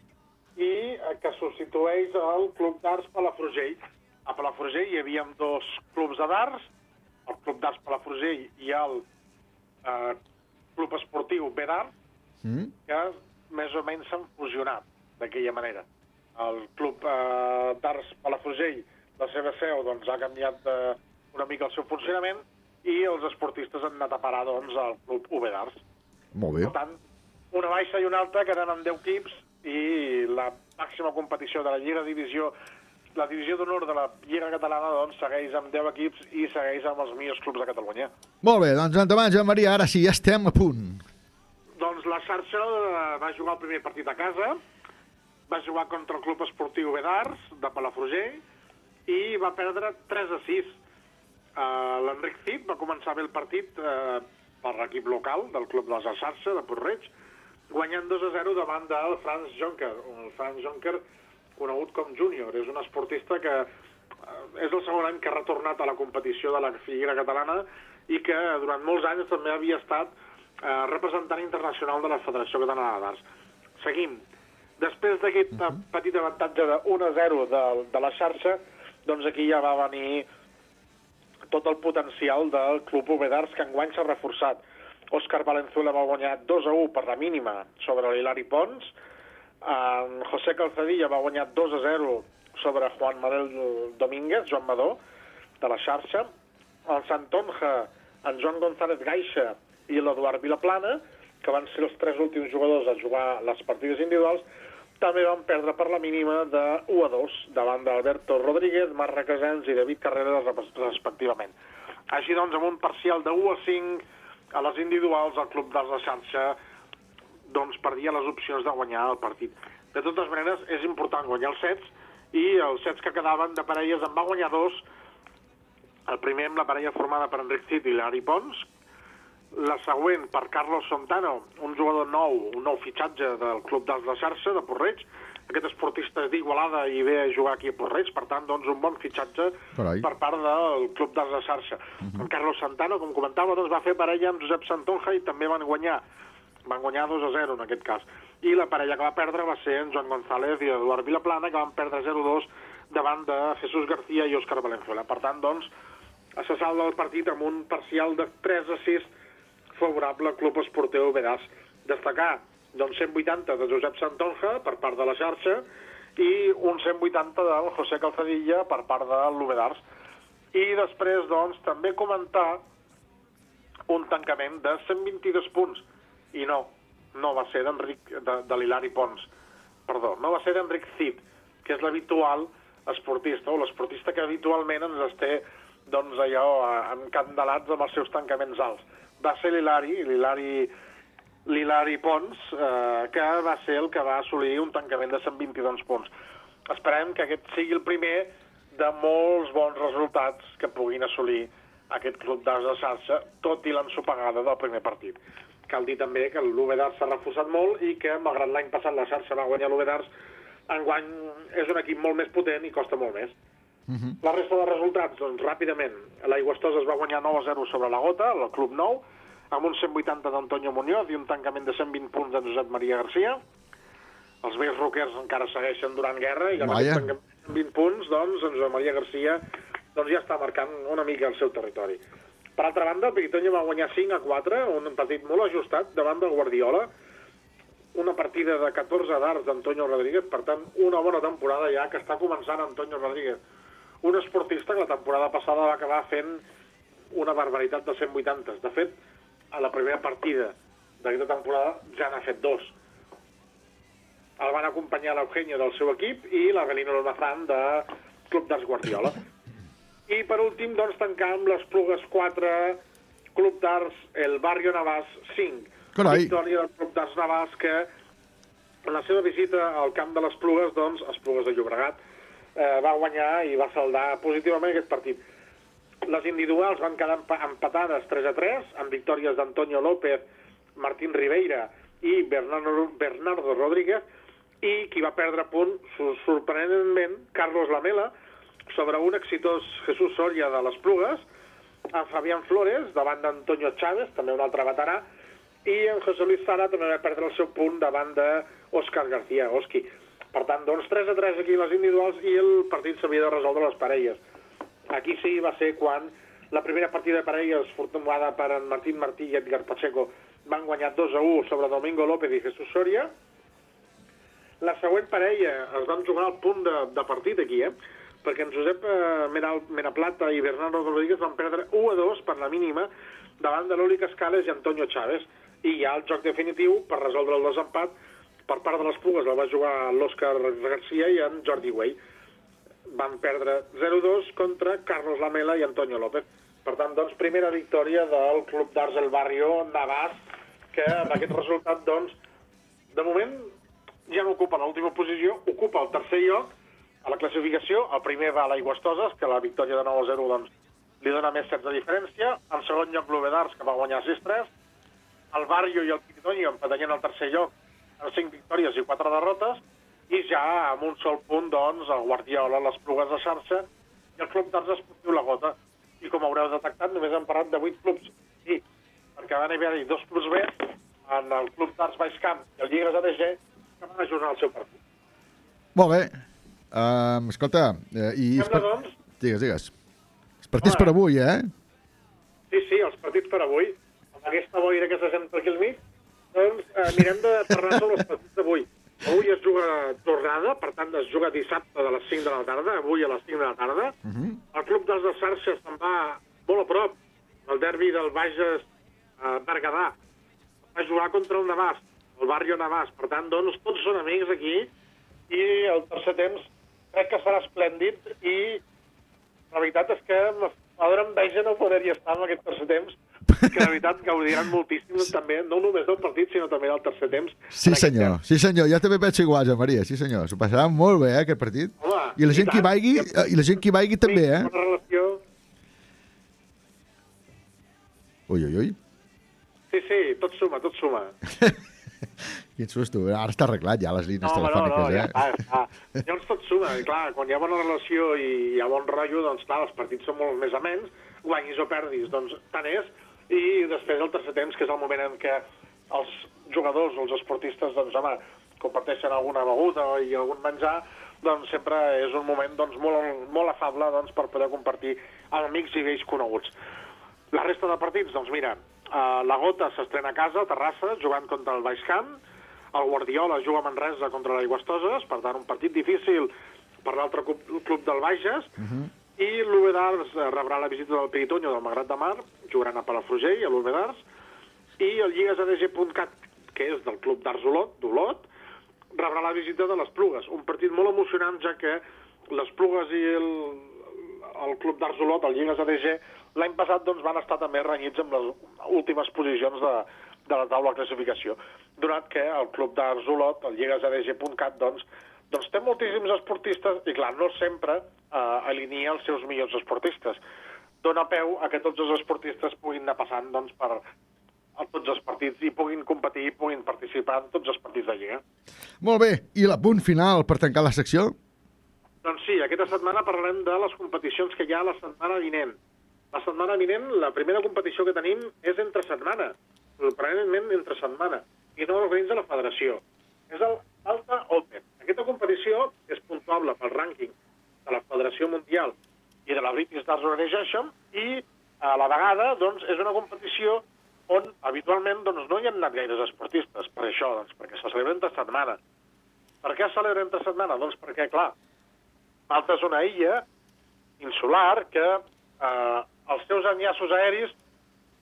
i eh, que substitueix el Club d'Arts Palafrugell. A Palafrugell hi havia dos clubs de darts, el Club d'Arts Palafrugell i el eh, Club Esportiu B d'Arts, Mm? que més o menys s'han fusionat d'aquella manera. El Club eh, d'Arts Palafrugell, la seva seu, doncs, ha canviat eh, una mica el seu funcionament i els esportistes han anat a parar doncs, al Club UB d'Arts. Molt bé. Per tant, una baixa i una alta queden amb 10 equips i la màxima competició de la Lliga Divisió la divisió d'honor de la Lliga Catalana doncs, segueix amb 10 equips i segueix amb els millors clubs de Catalunya. Molt bé, doncs endavant, Joan Maria, ara sí, ja estem a punt. Doncs la xarxa eh, va jugar el primer partit a casa, va jugar contra el Club Esportiu Bedars, de Palafrugell, i va perdre 3 a 6. Uh, L'Enric Cid va començar bé el partit uh, per l'equip local del Club de la xarxa, de Porreig, guanyant 2 a 0 davant del Franz Jonker. El Franz Jonker, conegut com Júnior, és un esportista que eh, és el segon any que ha retornat a la competició de la Lliga Catalana i que durant molts anys també havia estat eh, representant internacional de la Federació Catalana d'Arts. Seguim. Després d'aquest uh petit avantatge de 1 a 0 de, de la xarxa, doncs aquí ja va venir tot el potencial del Club UB d'Arts que enguany s'ha reforçat. Òscar Valenzuela va guanyar 2 a 1 per la mínima sobre l'Hilari Pons, en José Calzadilla va guanyar 2 a 0 sobre Juan Manuel Domínguez, Joan Madó, de la xarxa. El Santonja, en Joan González Gaixa i l'Eduard Vilaplana, que van ser els tres últims jugadors a jugar les partides individuals, també van perdre per la mínima de 1 a 2 davant d'Alberto Rodríguez, Marc Requesens i David Carreras res- respectivament. Així doncs, amb un parcial de 1 a 5 a les individuals, el club dels de xarxa doncs perdia les opcions de guanyar el partit. De totes maneres, és important guanyar els sets i els sets que quedaven de parelles en va guanyar dos, el primer amb la parella formada per Enric Cid i Larry Pons, la següent per Carlos Sontano, un jugador nou, un nou fitxatge del Club dels de Xarxa, de Porreig. Aquest esportista és d'Igualada i ve a jugar aquí a Porreig, per tant, doncs, un bon fitxatge Carai. per part del Club dels de Xarxa. En Carlos Santano, com comentava, doncs, va fer parella amb Josep Santonja i també van guanyar van guanyar 2 a 0 en aquest cas. I la parella que va perdre va ser en Joan González i Eduard Vilaplana, que van perdre 0-2 davant de Jesús García i Òscar Valenzuela. Per tant, doncs, se salva el partit amb un parcial de 3 a 6 favorable al Club Esportiu Bedàs. Destacar doncs, 180 de Josep Santonja per part de la xarxa i un 180 del José Calzadilla per part de l'Ubedars. I després, doncs, també comentar un tancament de 122 punts. I no, no va ser d'Enric, de, de l'Hilari Pons. perdó, no va ser d'Enric Cid, que és l'habitual esportista, o l'esportista que habitualment ens té doncs allò eh, encandelats amb els seus tancaments alts. Va ser l'Hilari, l'Hilari l'Hilari Pons, eh, que va ser el que va assolir un tancament de 122 punts. Esperem que aquest sigui el primer de molts bons resultats que puguin assolir aquest club d'arts de xarxa, tot i l'ensopegada del primer partit. Cal dir també que l'UV d'Arts s'ha reforçat molt i que, malgrat l'any passat la xarxa va guanyar l'UV d'Arts, enguany és un equip molt més potent i costa molt més. La resta de resultats, doncs, ràpidament. L'Aigüestosa es va guanyar 9 a 0 sobre la Gota, el Club Nou, amb un 180 d'Antonio Muñoz i un tancament de 120 punts de Josep Maria Garcia. Els vells roquers encara segueixen durant guerra i amb Vaja. aquest tancament de 120 punts, doncs, en Josep Maria Garcia doncs, ja està marcant una mica el seu territori. Per altra banda, el va guanyar 5 a 4, un partit molt ajustat davant del Guardiola, una partida de 14 darts d'Antonio Rodríguez, per tant, una bona temporada ja que està començant Antonio Rodríguez. Un esportista que la temporada passada va acabar fent una barbaritat de 180. De fet, a la primera partida d'aquesta temporada ja n'ha fet dos. El van acompanyar l'Eugenio del seu equip i l'Avelino Almazán de Club d'Arts Guardiola. I per últim, doncs, tancar amb les Plugues 4, Club d'Arts, el Barrio Navàs 5. Carai. Victòria del Club d'Arts Navàs que en la seva visita al camp de les Plugues, doncs, les Plugues de Llobregat, eh, va guanyar i va saldar positivament aquest partit. Les individuals van quedar empa- empatades 3 a 3, amb victòries d'Antonio López, Martín Ribeira i Bernardo, Bernardo Rodríguez, i qui va perdre punt, sor- sorprenentment, Carlos Lamela, sobre un exitós Jesús Soria de les Plugues, en Fabián Flores, davant d'Antonio Chávez, també un altre veterà, i en José Luis Sara també va perdre el seu punt davant d'Òscar García, Oski. Per tant, doncs, 3 a 3 aquí les individuals i el partit s'havia de resoldre les parelles. Aquí sí va ser quan la primera partida de parelles formada per en Martín Martí i Edgar Pacheco van guanyar 2 a 1 sobre Domingo López i Jesús Soria. La següent parella es van jugar al punt de, de partit aquí, eh? perquè en Josep eh, Mena, Menaplata i Bernardo Rodríguez van perdre 1 a 2 per la mínima davant de l'Uli Cascales i Antonio Chávez. I ja el joc definitiu per resoldre el desempat per part de les Pugues el va jugar l'Òscar Garcia i en Jordi Güell. Van perdre 0-2 contra Carlos Lamela i Antonio López. Per tant, doncs, primera victòria del Club d'Arts del Barrio Navàs, que amb aquest resultat, doncs, de moment ja no ocupa l'última posició, ocupa el tercer lloc a la classificació. El primer va a l'Aigüestoses, que la victòria de 9 a 0 doncs, li dona més sets de diferència. En segon lloc, l'Ovedars, que va guanyar 6-3. El Barrio i el Piritoño empatanyen el tercer lloc 5 victòries i 4 derrotes. I ja amb un sol punt, doncs, el Guardiola, les Plugues de xarxa i el Club d'Arts Esportiu La Gota. I com haureu detectat, només hem parlat de 8 clubs. Sí, perquè van haver-hi dos clubs B, en el Club d'Arts Baix Camp i el Lligues ADG, que van ajornar el seu partit. Molt bé. Um, escolta, eh, i... Sembla, doncs? Digues, digues. Els partits Hola. per avui, eh? Sí, sí, els partits per avui, amb aquesta boira que se sent per aquí al mig, doncs eh, mirem de parlar sobre els partits d'avui. Avui es juga tornada, per tant es juga dissabte de les 5 de la tarda, avui a les 5 de la tarda. Uh -huh. El club dels de xarxa se'n va molt a prop, el derbi del Bages eh, Berguedà. Va jugar contra el Navàs, el barrio Navàs. Per tant, doncs, tots són amics aquí i el tercer temps crec que serà esplèndid i la veritat és que una enveja no poder-hi estar en aquest tercer temps que la veritat gaudiran moltíssim també, no només del partit, sinó també del tercer temps. Sí, senyor. Sí, senyor. Jo també penso igual, Joan Maria. Sí, senyor. S'ho passarà molt bé, eh, aquest partit. Home, I la i gent que tant. vagi, eh, i la gent que hi vagi també, eh? Relació... Ui, ui, ui. Sí, sí, tot suma, tot suma. Quin susto. Ara està arreglat ja les línies No, home, no, telefòniques, no, ja eh? ja està. Llavors tot suma, i clar, quan hi ha bona relació i hi ha bon rotllo, doncs clar, els partits són molt més amens, guanyis o perdis, doncs tant és, i després el tercer temps, que és el moment en què els jugadors, els esportistes, doncs home, comparteixen alguna beguda i algun menjar, doncs sempre és un moment doncs, molt, molt afable doncs, per poder compartir amb amics i vells coneguts. La resta de partits, doncs mira, uh, la Gota s'estrena a casa, a Terrassa, jugant contra el Baix Camp, el Guardiola juga a Manresa contra l'Aigüestoses, per tant, un partit difícil per l'altre club, club del Bages, i l'Uvedars eh, rebrà la visita del Piritoño del Magrat de Mar, jugaran a Palafrugell, a l'Uvedars, i el lligasadg.cat, que és del club d'Arts Olot, d'Olot, rebrà la visita de les Plugues. Un partit molt emocionant, ja que les Plugues i el, el Club d'Arzolot, el Lligues ADG, l'any passat doncs, van estar també renyits amb les últimes posicions de, de la taula de classificació, donat que el Club d'Arzolot, el lliguesadg.cat, doncs, doncs té moltíssims esportistes i, clar, no sempre eh, alinea els seus millors esportistes. Dona peu a que tots els esportistes puguin anar passant doncs, per a tots els partits i puguin competir i puguin participar en tots els partits de Lliga. Molt bé, i l'apunt final per tancar la secció? Doncs sí, aquesta setmana parlarem de les competicions que hi ha la setmana vinent. La setmana vinent, la primera competició que tenim és entre setmana, sorprenentment entre setmana, i no l'organitza la federació. És el Alta Open. Aquesta competició és puntuable pel rànquing de la Federació Mundial i de la British Darts Organization i a la vegada doncs, és una competició on habitualment doncs, no hi ha anat gaires esportistes per això, doncs, perquè se celebra entre setmana. Per què es celebra entre setmana? Doncs perquè, clar, Malta és una illa insular que eh, els seus enllaços aeris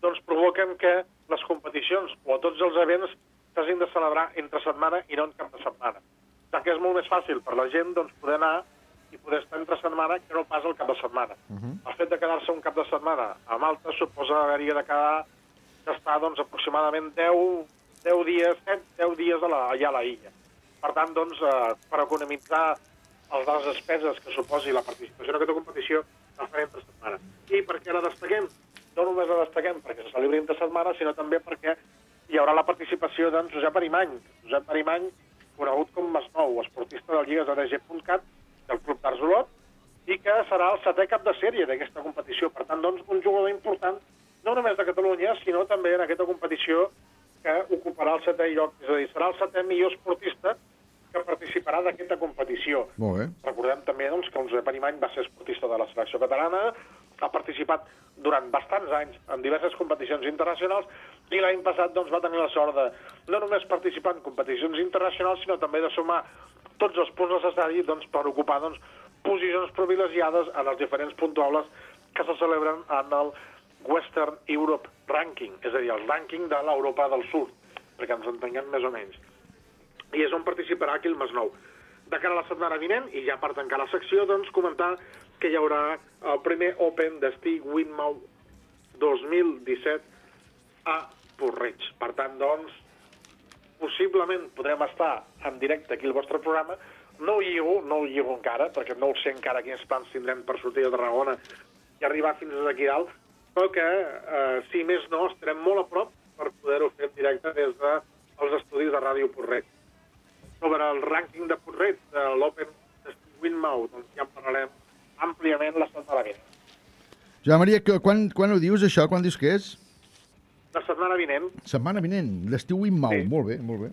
doncs, provoquen que les competicions o tots els events s'hagin de celebrar entre setmana i no en cap de setmana. Ja que és molt més fàcil per la gent doncs, poder anar i poder estar entre setmana que no pas el cap de setmana. Uh -huh. El fet de quedar-se un cap de setmana a Malta suposa haver-hi de quedar d'estar doncs, aproximadament 10, 10 dies, 7, 10 dies a la, allà a la illa. Per tant, doncs, eh, per economitzar els de les despeses que suposi la participació en aquesta competició, la farem entre setmana. I per què la destaquem? No només la destaquem perquè se celebri entre setmana, sinó també perquè hi haurà la participació d'en Josep Arimany. Josep Arimany, conegut com Masnou, esportista del lliguesadg.cat, del Club d'Arzolot, i que serà el setè cap de sèrie d'aquesta competició. Per tant, doncs, un jugador important, no només de Catalunya, sinó també en aquesta competició que ocuparà el setè lloc. És a dir, serà el setè millor esportista que participarà d'aquesta competició. Molt bé. Recordem també doncs, que Josep Arimany va ser esportista de la selecció catalana, ha participat durant bastants anys en diverses competicions internacionals i l'any passat doncs, va tenir la sort de no només participar en competicions internacionals, sinó també de sumar tots els punts necessaris doncs, per ocupar doncs, posicions privilegiades en els diferents puntuables que se celebren en el Western Europe Ranking, és a dir, el rànquing de l'Europa del Sud, perquè ens entenguem més o menys. I és on participarà aquí el Masnou. De cara a la setmana vinent, i ja per tancar la secció, doncs, comentar que hi haurà el primer Open de Stig Winmau 2017 a Porreig. Per tant, doncs, possiblement podrem estar en directe aquí al vostre programa. No ho lligo, no ho lligo encara, perquè no ho sé encara quins plans tindrem per sortir de Tarragona i arribar fins aquí dalt, però que, eh, si més no, estarem molt a prop per poder-ho fer en directe des dels estudis de Ràdio Porreig. Sobre el rànquing de Porreig, de l'Open de Winmau, doncs ja en parlarem àmpliament la setmana vinent. Joan Maria, quan, quan ho dius, això? Quan dius que és? Vinent, Setmana vinent, l'estiu Winmau. Sí. Molt bé, molt bé.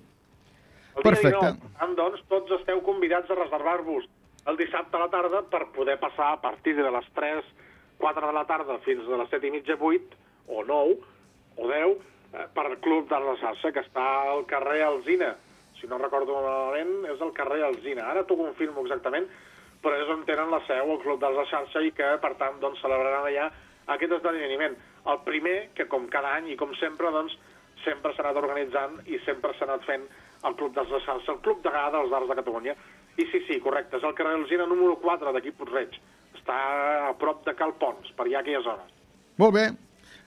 el Perfecte. dia 19. Per tant, doncs, tots esteu convidats a reservar-vos el dissabte a la tarda per poder passar a partir de les 3, 4 de la tarda fins a les 7 i mitja, 8, o 9, o 10, eh, per al Club de la Salsa, que està al carrer Alzina. Si no recordo malament, és el carrer Alzina. Ara t'ho confirmo exactament, però és on tenen la seu el Club de la Xarxa i que, per tant, doncs, celebraran allà aquest esdeveniment. El primer, que com cada any i com sempre, doncs, sempre s'ha anat organitzant i sempre s'ha anat fent el Club dels de Salsa, el Club de Gà dels Darts de Catalunya. I sí, sí, correcte, és el carrer Alzina número 4 d'aquí Puigreig. Està a prop de Cal Pons, per allà aquella zona. Molt bé.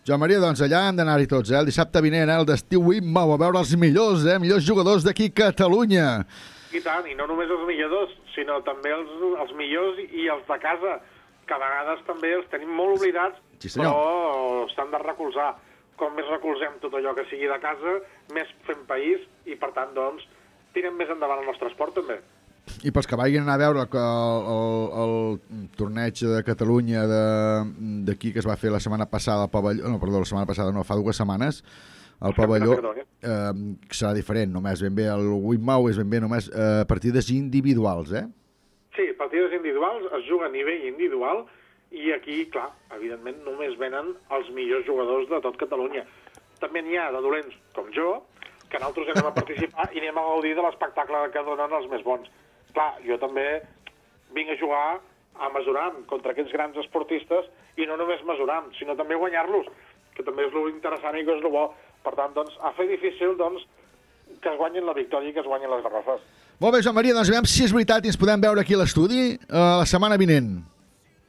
Joan Maria, doncs allà hem d'anar-hi tots, eh? El dissabte vinent, eh? El d'estiu Winmau, a veure els millors, eh? Millors jugadors d'aquí Catalunya. I tant, i no només els millors, sinó també els, els millors i els de casa, que a vegades també els tenim molt oblidats, Sí, senyor. però s'han de recolzar. Com més recolzem tot allò que sigui de casa, més fem país i, per tant, doncs, tirem més endavant el nostre esport, també. I pels que vagin anar a veure que el, el, el torneig de Catalunya de- d'aquí que es va fer la setmana passada al pavelló, no, perdó, la setmana passada no, fa dues setmanes, al pavelló eh, serà diferent, només ben bé el Winmau és ben bé només eh, partides individuals, eh? Sí, partides individuals, es juga a nivell individual i aquí, clar, evidentment només venen els millors jugadors de tot Catalunya. També n'hi ha de dolents com jo, que nosaltres anem a participar i anem a gaudir de l'espectacle que donen els més bons. Clar, jo també vinc a jugar a mesurant contra aquests grans esportistes i no només mesurant, sinó també guanyar-los, que també és lo interessant i que és lo bo. Per tant, doncs, a fer difícil, doncs, que es guanyin la victòria i que es guanyin les garrafes. Molt bé, Joan Maria, doncs veiem si és veritat i ens podem veure aquí a l'estudi eh, la setmana vinent.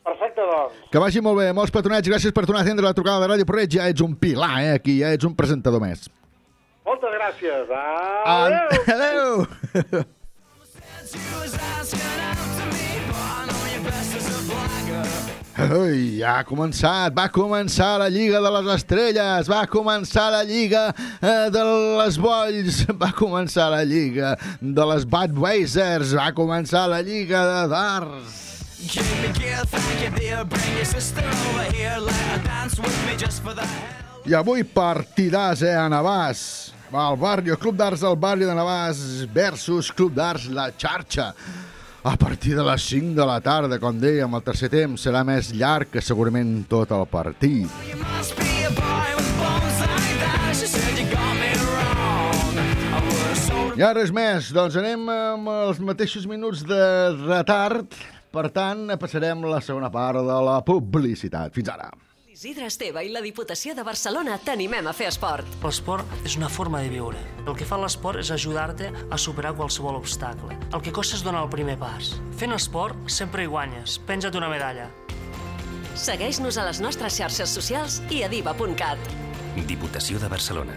Perfecte, doncs. Que vagi molt bé, molts petronets, gràcies per tornar a atendre la trucada de Ràdio Porreig, ja ets un pilar, eh, aquí, ja ets un presentador més. Moltes gràcies. Adéu! Adéu! Ui, ja ha començat, va començar la Lliga de les Estrelles, va començar la Lliga eh, de les Bolls, va començar la Lliga de les Budweisers, va començar la Lliga de Darts. I avui partidàs, eh, a Navàs. Va, el barri, Club d'Arts del barri de Navàs versus Club d'Arts La Xarxa. A partir de les 5 de la tarda, com dèiem, el tercer temps serà més llarg que segurament tot el partit. Ja res més, doncs anem amb els mateixos minuts de retard. Per tant, passarem la segona part de la publicitat. Fins ara. Isidre Esteve i la Diputació de Barcelona t'animem a fer esport. L'esport és una forma de viure. El que fa l'esport és ajudar-te a superar qualsevol obstacle. El que costa és donar el primer pas. Fent esport sempre hi guanyes. Penja't una medalla. Segueix-nos a les nostres xarxes socials i a diva.cat. Diputació de Barcelona.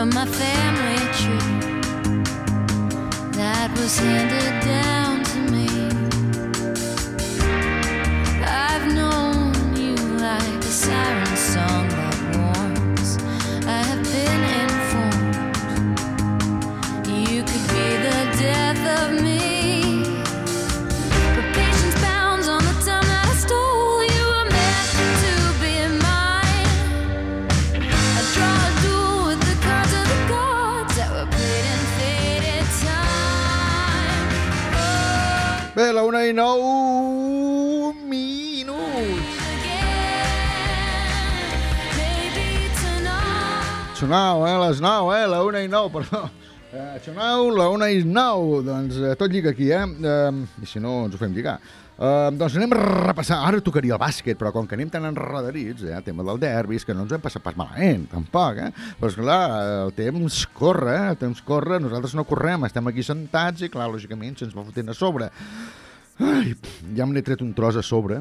From my family tree. That was handed down la una i nou minuts. Sonau, eh? Les nou, eh? La una i nou, perdó. Eh, sonau, la una i nou. Doncs eh, tot lliga aquí, eh? eh? I si no, ens ho fem lligar. Uh, doncs anem a repassar. Ara tocaria el bàsquet, però com que anem tan enredarits, eh, el tema del derbis, que no ens hem passat pas malament, tampoc, eh? Però, esclar, el temps corre, eh? el temps corre, nosaltres no correm, estem aquí sentats i, clar, lògicament, se'ns va fotent a sobre. Ai, ja me n'he tret un tros a sobre.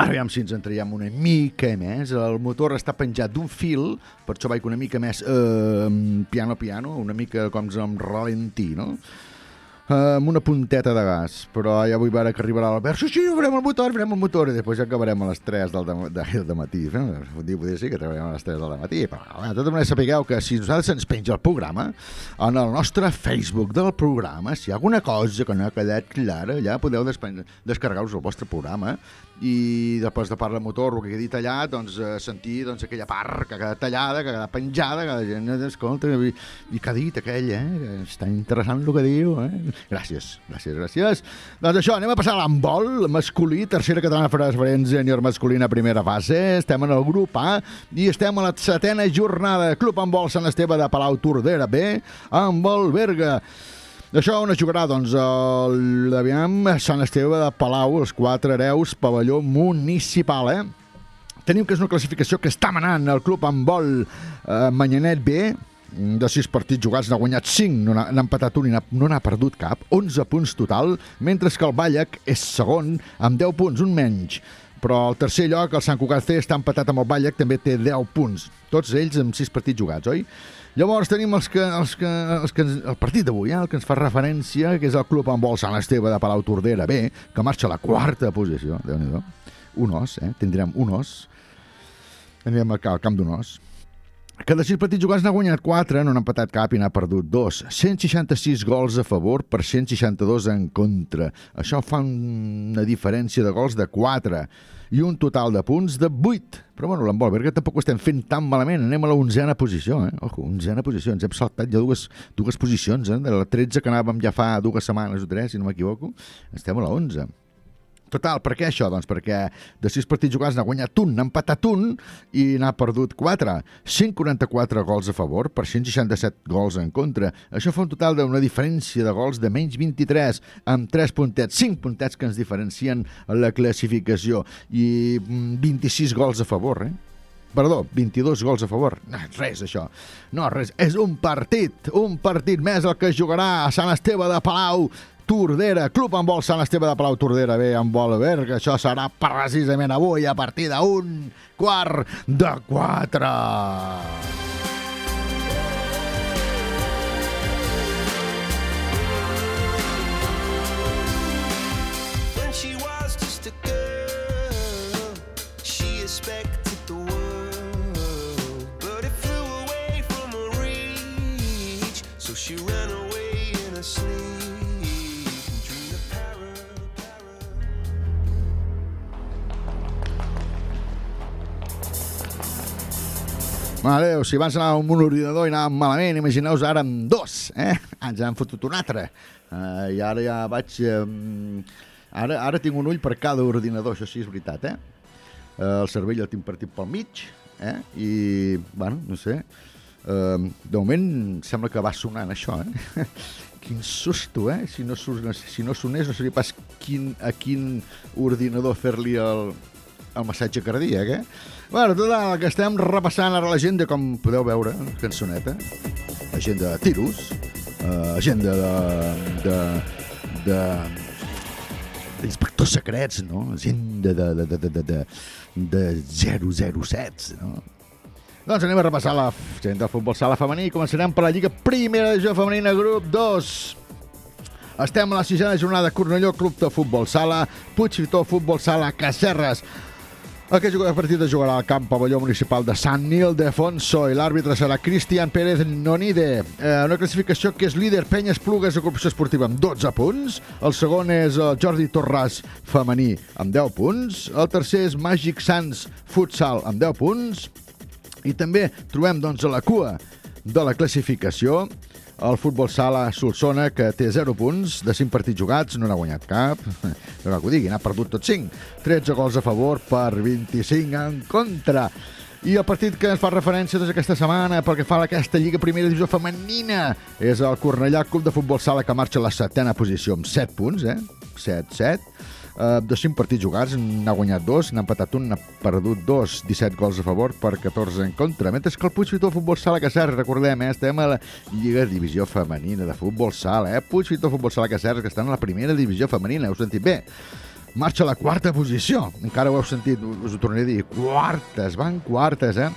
Ara veiem si ens en traiem una mica més. El motor està penjat d'un fil, per això vaig una mica més eh, piano-piano, una mica com amb ralentí, no? Eh, amb una punteta de gas, però ja vull veure que arribarà l'Albert. Sí, sí, farem el motor, farem el motor, i després ja acabarem a les 3 del, de, de, de matí. Un dia podria ser que treballarem a les 3 del matí, però de tota manera sapigueu que si nosaltres ens penja el programa, en el nostre Facebook del programa, si hi ha alguna cosa que no ha quedat clara, ja podeu descarregar-vos el vostre programa i després de parlar motor, el que quedi tallat, doncs eh, sentir doncs, aquella part que ha quedat tallada, que ha quedat penjada, que la gent escolta, i, i que ha dit aquell, eh? Que està interessant el que diu, eh? Gràcies, gràcies, gràcies. Doncs això, anem a passar a l'handbol masculí, tercera catalana preferent sènior masculina primera fase. Estem en el grup A i estem a la setena jornada. Club Handbol Sant Esteve de Palau Tordera B, Handbol Berga. Això on es jugarà, doncs, el, aviam, Sant Esteve de Palau, els quatre hereus, pavelló municipal, eh? Tenim que és una classificació que està manant el club vol eh, Manyanet B, de sis partits jugats n'ha guanyat 5, no n'ha empatat un i no n'ha perdut cap, 11 punts total, mentre que el Ballac és segon amb 10 punts, un menys. Però al tercer lloc, el Sant Cugat C està empatat amb el Ballac, també té 10 punts. Tots ells amb 6 partits jugats, oi? Llavors tenim els que, els que, els que, ens- el partit d'avui, eh, el que ens fa referència, que és el club vol Sant Esteve de Palau Tordera B, que marxa a la quarta posició, déu nhi Un os, eh? Tindrem un os. Anirem al camp d'un os. Que de sis partits jugats n'ha guanyat 4, no n'ha empatat cap i n'ha perdut 2. 166 gols a favor per 162 en contra. Això fa una diferència de gols de 4 i un total de punts de 8. Però bueno, l'Embol Berga tampoc ho estem fent tan malament. Anem a la onzena posició, eh? Ojo, onzena posició. Ens hem saltat ja dues, dues posicions, eh? De la 13 que anàvem ja fa dues setmanes o tres, si no m'equivoco, estem a la 11. Total, per què això? Doncs perquè de sis partits jugats n'ha guanyat un, n'ha empatat un i n'ha perdut 4. 144 gols a favor per 167 gols en contra. Això fa un total d'una diferència de gols de menys 23, amb 3 puntets, 5 puntets que ens diferencien en la classificació i mm, 26 gols a favor, eh? Perdó, 22 gols a favor. No, res, això. No, res. És un partit, un partit més el que jugarà a Sant Esteve de Palau, Tordera, Club amb vol Sant Esteve de Palau Tordera, bé, amb vol Berga, això serà precisament avui a partir d'un quart de quatre. Mare Déu, si abans anàvem amb un ordinador i anàvem malament, imagineu-vos ara amb dos, eh? Ens han fotut un altre. Uh, I ara ja vaig... Um, ara, ara tinc un ull per cada ordinador, això sí és veritat, eh? Uh, el cervell el tinc partit pel mig, eh? I, bueno, no sé... Uh, de moment sembla que va sonant això, eh? Quin susto, eh? Si no, si no sonés, no sabia pas quin, a quin ordinador fer-li el, el massatge cardíac, eh? Bueno, total, que estem repassant ara l'agenda, com podeu veure, cançoneta. Agenda de tiros, uh, agenda de... de, de d'inspectors secrets, no? Agenda de, de, de, de, de, de, de 007, no? Doncs anem a repassar la agenda del futbol sala femení començarem per la Lliga Primera Divisió Femenina, grup 2. Estem a la sisena jornada Cornelló Club de Futbol Sala, Puigfitó Futbol Sala, Cacerres. Aquest partit es jugarà al camp pavelló municipal de Sant Nil Defonso i l'àrbitre serà Cristian Pérez Nonide. Eh, una classificació que és líder Penyes Plugues Ocupació Esportiva amb 12 punts. El segon és el Jordi Torràs femení amb 10 punts. El tercer és Màgic Sants Futsal amb 10 punts. I també trobem doncs, a la cua de la classificació el futbol sala Solsona, que té 0 punts de 5 partits jugats, no n'ha guanyat cap. No cal que ho digui, n'ha perdut tots 5. 13 gols a favor per 25 en contra. I el partit que ens fa referència doncs, aquesta setmana pel que fa a aquesta Lliga Primera Divisió Femenina és el Cornellà Club de Futbol Sala que marxa a la setena posició amb 7 punts, eh? 7-7. Uh, de 5 partits jugats n'ha guanyat 2, n'ha empatat un, n'ha perdut 2, 17 gols a favor per 14 en contra. Mentre que el Puigfitó Futbol Sala Cacerres, recordem, eh, estem a la Lliga Divisió Femenina de Futbol Sala, eh? Puigfitó Futbol Sala Cacerres, que estan a la primera divisió femenina, heu sentit bé. Marxa a la quarta posició, encara ho heu sentit, us ho tornaré a dir, quartes, van quartes, eh?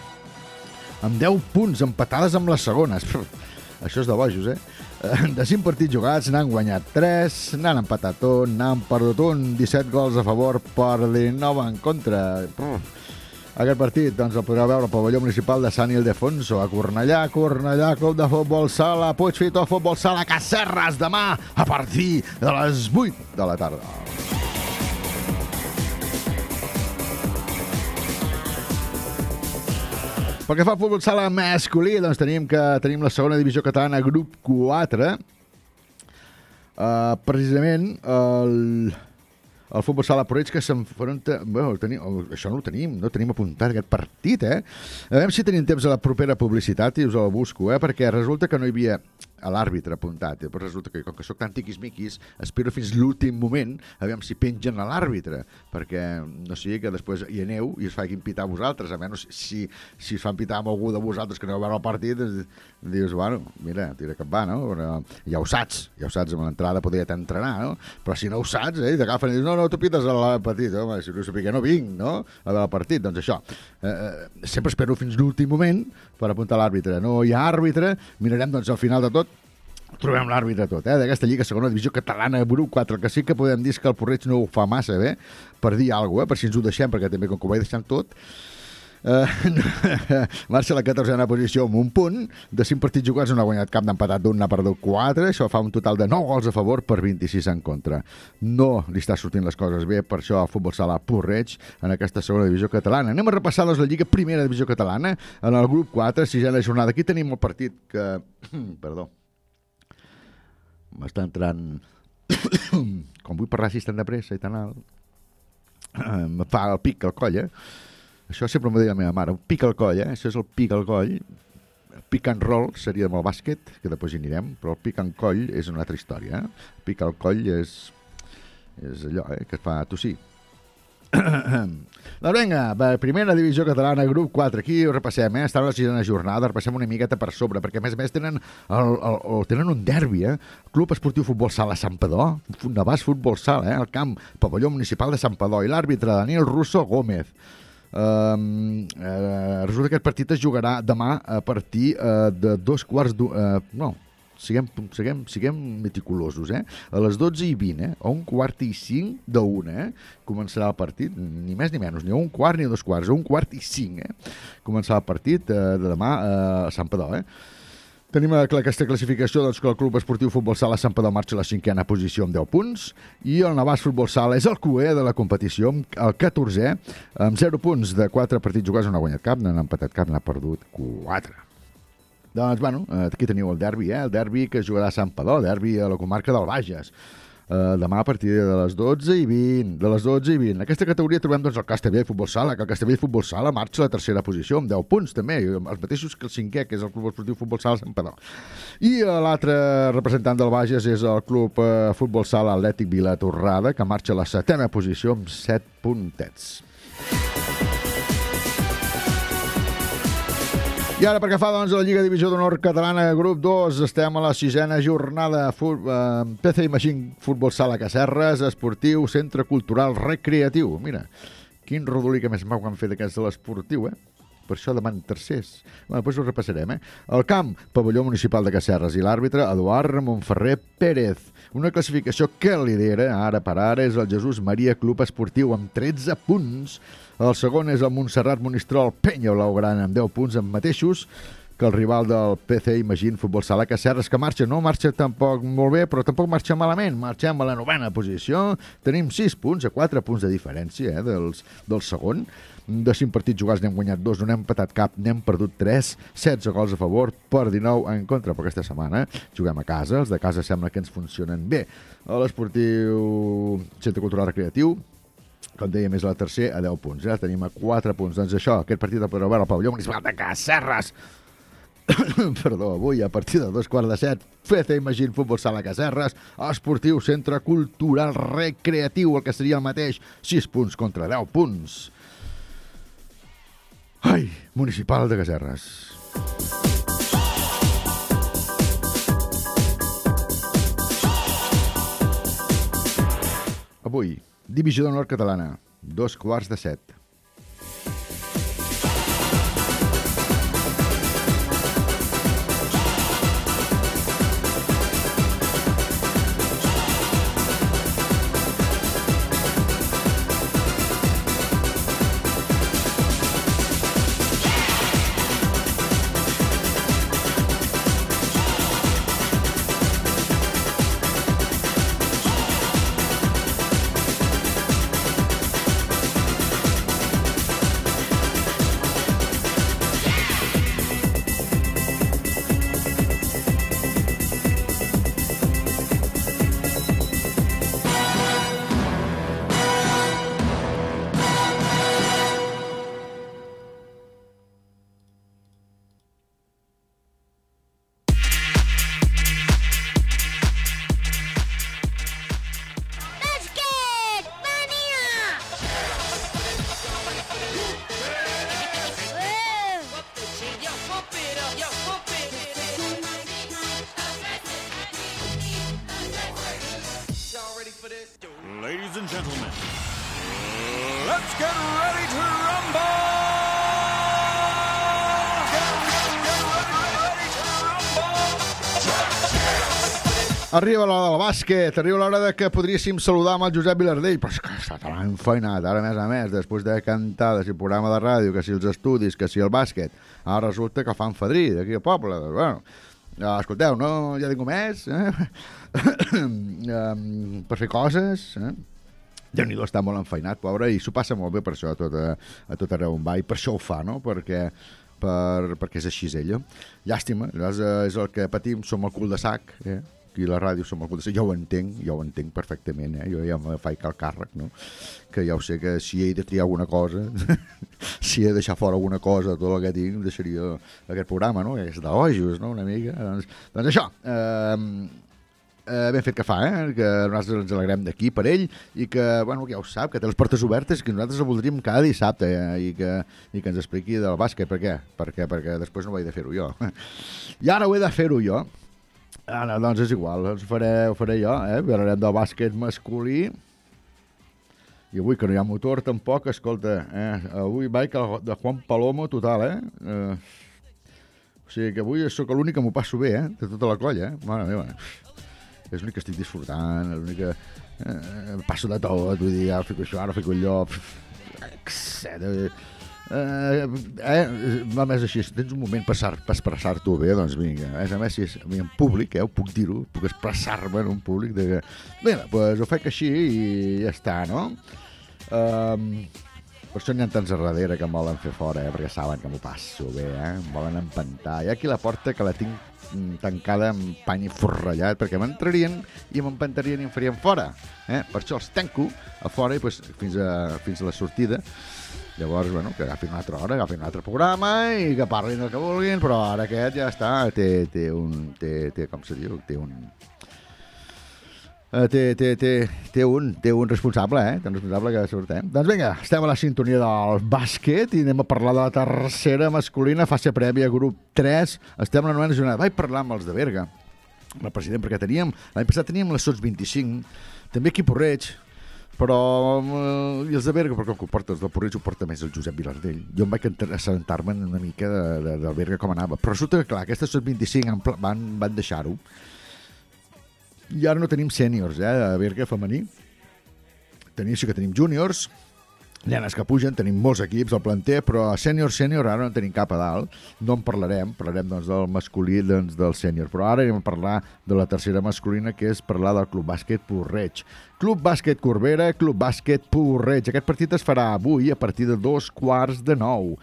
Amb 10 punts, empatades amb les segones. Això és de bojos, eh? Eh, De 5 partits jugats n'han guanyat 3, n'han empatat un, n'han perdut un, 17 gols a favor per 19 en contra. Pff. Aquest partit doncs, el podreu veure al pavelló municipal de Sant Ildefonso, a Cornellà, Cornellà, Club de Futbol Sala, Puigfitó, Futbol Sala, Cacerres, demà a partir de les 8 de la tarda. Pel que fa al futbol sala masculí, doncs tenim que tenim la segona divisió catalana, grup 4, Uh, precisament, el, el futbol sala Porreig que s'enfronta... Bueno, tenim, això no ho tenim, no tenim apuntat aquest partit, eh? A veure si tenim temps a la propera publicitat i us el busco, eh? Perquè resulta que no hi havia a l'àrbitre apuntat, però resulta que com que sóc tan tiquis-miquis, espero fins l'últim moment a veure si pengen a l'àrbitre, perquè no sigui que després hi aneu i us facin pitar a vosaltres, a menys si, si us fan pitar amb algú de vosaltres que a veure el partit, dius, bueno, mira, tira cap va, no? Però ja ho saps, ja ho saps, amb l'entrada podria t'entrenar, no? Però si no ho saps, eh, t'agafen i dius, no, no, tu pites al partit, home, si no ho sabia, no vinc, no? A veure el partit, doncs això. Eh, eh, sempre espero fins l'últim moment per apuntar l'àrbitre. No hi ha àrbitre, mirarem, doncs, al final de tot, trobem l'àrbitre tot, eh? d'aquesta Lliga Segona Divisió Catalana, grup 4, el que sí que podem dir que el Porreig no ho fa massa bé, per dir alguna cosa, eh? per si ens ho deixem, perquè també com que ho vaig deixant tot, eh, marxa a la 14a posició amb un punt, de 5 partits jugats no ha guanyat cap, n'ha empatat d'un, n'ha perdut 4, això fa un total de 9 gols a favor per 26 en contra. No li està sortint les coses bé, per això el futbol sala Porreig en aquesta segona divisió catalana. Anem a repassar les la Lliga Primera Divisió Catalana, en el grup 4, sisena jornada. Aquí tenim el partit que... Perdó m'està entrant com vull parlar així tan de pressa i tan alt em fa el pic al coll eh? això sempre m'ho deia la meva mare un pic al coll, eh? això és el pic al coll el pick and roll seria amb el bàsquet que després hi anirem, però el pic and coll és una altra història eh? el pic al coll és és allò eh? que et fa tossir doncs vinga, primera divisió catalana, grup 4, aquí ho repassem, eh? està en la sisena jornada, repassem una miqueta per sobre, perquè a més a més tenen, el, el, el, tenen un derbi, eh? Club Esportiu Futbol Sala Santpedor, Navàs Futbol Sala, eh? el camp pavelló municipal de Santpedor, i l'àrbitre Daniel Russo Gómez. Um, uh, resulta que aquest partit es jugarà demà a partir uh, de dos quarts. Uh, no, siguem, siguem, siguem meticulosos, eh? A les 12 i 20, eh? A un quart i 5 d'una, eh? Començarà el partit, ni més ni menys, ni un quart ni dos quarts, a un quart i 5, eh? Començarà el partit eh, de demà eh, a Sant Padó, eh? Tenim eh, aquesta classificació doncs, que el Club Esportiu Futbol Sala Sant Padó marxa a la cinquena posició amb 10 punts i el Navàs Futbol Sala és el cué de la competició el 14è amb 0 punts de 4 partits jugats no ha guanyat cap, n'ha empatat cap, n'ha perdut 4. Doncs, bueno, eh, aquí teniu el derbi, eh? el derbi que jugarà a Sant Padó, derbi a la comarca del Bages. Uh, demà a partir de les 12 i 20 de les 12 i 20. En aquesta categoria trobem doncs, el Castellbell Futbol Sala, que el Castellbell Futbol Sala marxa a la tercera posició amb 10 punts també, els mateixos que el cinquè, que és el Club Esportiu Futbol Sala Sant Padó. I uh, l'altre representant del Bages és el Club uh, Futbol Sala Atlètic Vila Torrada, que marxa a la setena posició amb 7 puntets. I ara, perquè fa doncs, la Lliga Divisió d'Honor Catalana, grup 2, estem a la sisena jornada. Fu eh, PC Imagine Futbol Sala Cacerres, esportiu, centre cultural recreatiu. Mira, quin rodolí que més mau han fet aquests de l'esportiu, eh? Per això deman tercers. Bueno, després ho repassarem, eh? El camp, pavelló municipal de Cacerres i l'àrbitre Eduard Montferrer Pérez. Una classificació que lidera, ara per ara, és el Jesús Maria Club Esportiu amb 13 punts. El segon és el Montserrat Monistrol Penya Blaugrana amb 10 punts amb mateixos que el rival del PC Imagine Futbol Sala Cacerres, que marxa, no marxa tampoc molt bé, però tampoc marxa malament. Marxem a la novena posició. Tenim 6 punts, a 4 punts de diferència eh, dels, del segon. De 5 partits jugats n'hem guanyat 2, no n'hem empatat cap, n'hem perdut 3, 16 gols a favor per 19 en contra. Però aquesta setmana juguem a casa, els de casa sembla que ens funcionen bé. A l'esportiu Centre Cultural Recreatiu com dèiem, és la tercer a 10 punts. Ja tenim a 4 punts. Doncs això, aquest partit el podreu veure al pavelló municipal de Cacerres. Perdó, avui a partir de dos quarts de set, FC Imagine Futbol Sala Cacerres, Esportiu Centre Cultural Recreatiu, el que seria el mateix, 6 punts contra 10 punts. Ai, Municipal de Cacerres. Avui, Divisió d'Honor Catalana, dos quarts de set. Arriba l'hora del bàsquet, arriba l'hora de que podríem saludar amb el Josep Vilardell, però és que està tan enfeinat, ara més a més, després de cantar, de si programa de ràdio, que si els estudis, que si el bàsquet, ara resulta que fan fadrí d'aquí al poble. Doncs, bueno, ja, escolteu, no, ja ningú més, eh? per fer coses, eh? déu nhi està molt enfeinat, pobre, i s'ho passa molt bé per això a tot, a, a tot arreu on va, i per això ho fa, no? Perquè, per, perquè és així ella. Llàstima, és, és el que patim, som el cul de sac, eh? Aquí la ràdio som el cul de sac, jo ho entenc, jo ho entenc perfectament, eh? jo ja me faig el càrrec, no? que ja ho sé que si he de triar alguna cosa, si he de deixar fora alguna cosa de tot el que tinc, deixaria aquest programa, no? és d'ojos, no? una mica. Doncs, doncs això, eh, eh, ben fet que fa, eh? que nosaltres ens alegrem d'aquí per ell i que, bueno, que ja ho sap, que té les portes obertes que nosaltres el voldríem cada dissabte eh? I, que, i que ens expliqui del bàsquet. Per què? Perquè, perquè després no ho he de fer-ho jo. I ara ho he de fer-ho jo. Ara, doncs és igual, doncs faré, ho faré jo, eh? Parlarem del bàsquet masculí. I avui que no hi ha motor tampoc, escolta, eh? avui vaig de Juan Palomo total, eh? eh? O sigui que avui sóc l'únic que m'ho passo bé, eh? De tota la colla, eh? Mare meva és l'únic que estic disfrutant, és l'únic que eh, passo de tot, vull dir, ara fico això, ara fico allò, etc. Eh, eh, va més així, si tens un moment per, expressar-t'ho bé, doncs vinga, a més a més, si és en públic, eh, ho puc dir-ho, puc expressar-me en un públic, de vinga, doncs ho faig així i ja està, no? Um, per això n'hi ha tants a darrere que em volen fer fora, eh, perquè saben que m'ho passo bé, eh? em volen empantar. Hi ha aquí la porta que la tinc mm, tancada amb pany forrellat perquè m'entrarien i m'empantarien i em farien fora. Eh? Per això els tanco a fora i pues, fins, a, fins a la sortida. Llavors, bueno, que agafin una altra hora, agafin un altre programa i que parlin del que vulguin, però ara aquest ja està, té, té un... Té, té, com se diu? Té un... Uh, té, té, té, té, un, té un responsable, eh? Té un responsable que surt, eh? Doncs vinga, estem a la sintonia del bàsquet i anem a parlar de la tercera masculina, fase prèvia, grup 3. Estem a la novena jornada. Vaig parlar amb els de Berga, el president, perquè teníem, l'any passat teníem les Sots 25, també aquí Porreig, però eh, i els de Berga, perquè el que els del Porreig ho porta més el Josep Vilardell. Jo em vaig assabentar-me una mica de, de, del Berga com anava. Però resulta que, clar, aquestes Sots 25 en pla- van, van deixar-ho. I ara no tenim sèniors, eh, de Berga femení. Tenim, sí que tenim júniors, nenes que pugen, tenim molts equips al planter, però sènior, sènior, ara no tenim cap a dalt. No en parlarem, parlarem doncs, del masculí, doncs, del sènior. Però ara anem a parlar de la tercera masculina, que és parlar del Club Bàsquet Porreig. Club Bàsquet Corbera, Club Bàsquet Porreig. Aquest partit es farà avui a partir de dos quarts de nou.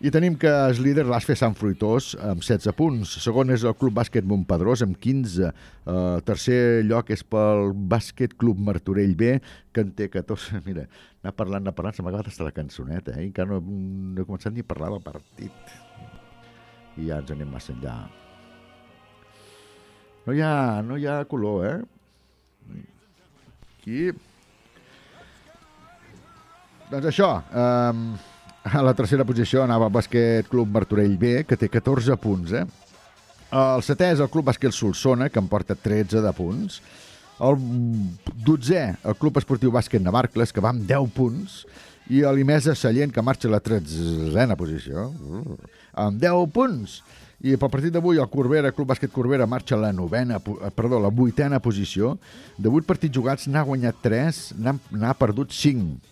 I tenim que és líder l'Asfe Sant Fruitós amb 16 punts. Segon és el Club Bàsquet Montpedrós amb 15. Uh, tercer lloc és pel Bàsquet Club Martorell B, que en té 14. Mira, anar parlant, anar parlant, se m'ha acabat la cançoneta, eh? Encara no, no he començat ni a parlar del partit. I ja ens anem massa enllà. No hi ha, no hi ha color, eh? Aquí... Doncs això, um, a la tercera posició anava el bàsquet Club Martorell B, que té 14 punts, eh? El setè és el Club Bàsquet Solsona, que en porta 13 de punts. El dotzè, el Club Esportiu Bàsquet Navarcles, que va amb 10 punts. I l'Imesa Sallent, que marxa a la tretzena posició, uh, amb 10 punts. I pel partit d'avui, el Corbera, Club Bàsquet Corbera, marxa a la novena, eh, perdó, la vuitena posició. De 8 partits jugats n'ha guanyat 3, n'ha n'ha perdut 5.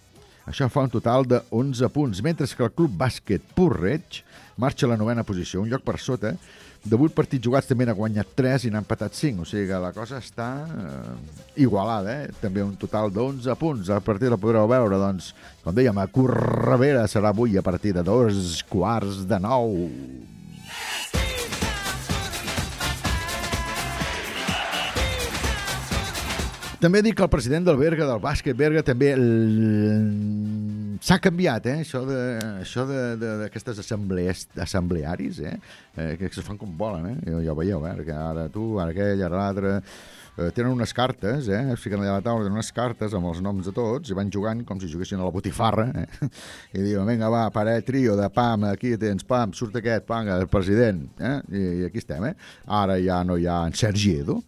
Això fa un total de 11 punts, mentre que el Club Bàsquet Porreig marxa a la novena posició, un lloc per sota. De 8 partits jugats també n'ha guanyat 3 i n'ha empatat 5, o sigui que la cosa està eh, igualada, eh? també un total d'11 punts. El partit la podreu veure, doncs, com dèiem, a Correvera serà avui a partir de dos quarts de nou. També dic que el president del Berga, del bàsquet Berga, també s'ha canviat, eh? Això de, això de, de, d'aquestes assemblearis, eh? eh? Que se fan com volen, eh? Ja, ho veieu, eh? Que ara tu, ara aquell, ara l'altre... Eh, tenen unes cartes, eh? Es fiquen allà a la taula, tenen unes cartes amb els noms de tots i van jugant com si juguessin a la botifarra, eh? I diuen, vinga, va, parell, trio de pam, aquí tens, pam, surt aquest, pam, el president, eh? I, i aquí estem, eh? Ara ja no hi ha en Sergi Edo,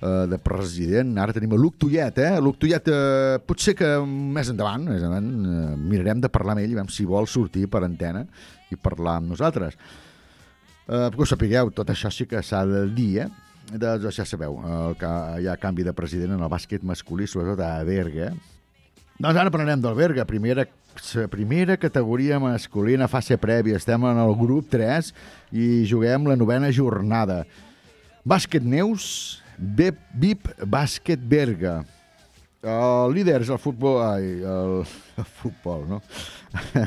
eh, de president. Ara tenim a Luc Tullet, eh? Luc Tullet, eh, potser que més endavant, més endavant eh, mirarem de parlar amb ell i veiem si vol sortir per antena i parlar amb nosaltres. Eh, que ho sapigueu, tot això sí que s'ha de dir, eh? Doncs ja sabeu, el que hi ha canvi de president en el bàsquet masculí, sobretot a Berga. Doncs ara parlarem del Berga, primera, primera categoria masculina, fase prèvia. Estem en el grup 3 i juguem la novena jornada. Bàsquet Neus, Bep, VIP Bàsquet Berga. El líder és el futbol... Ai, el, el futbol, no?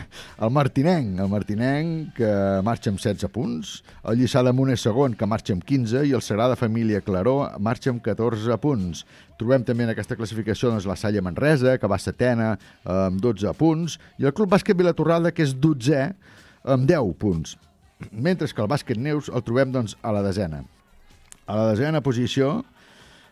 El Martinenc, el Martinenc, que marxa amb 16 punts. El Lliçà de Munt és segon, que marxa amb 15. I el Sagrada Família Claró marxa amb 14 punts. Trobem també en aquesta classificació doncs, la Salle Manresa, que va setena amb 12 punts. I el Club Bàsquet Vilatorrada, que és 12 amb 10 punts. Mentre que el Bàsquet Neus el trobem doncs, a la desena. A la desena posició,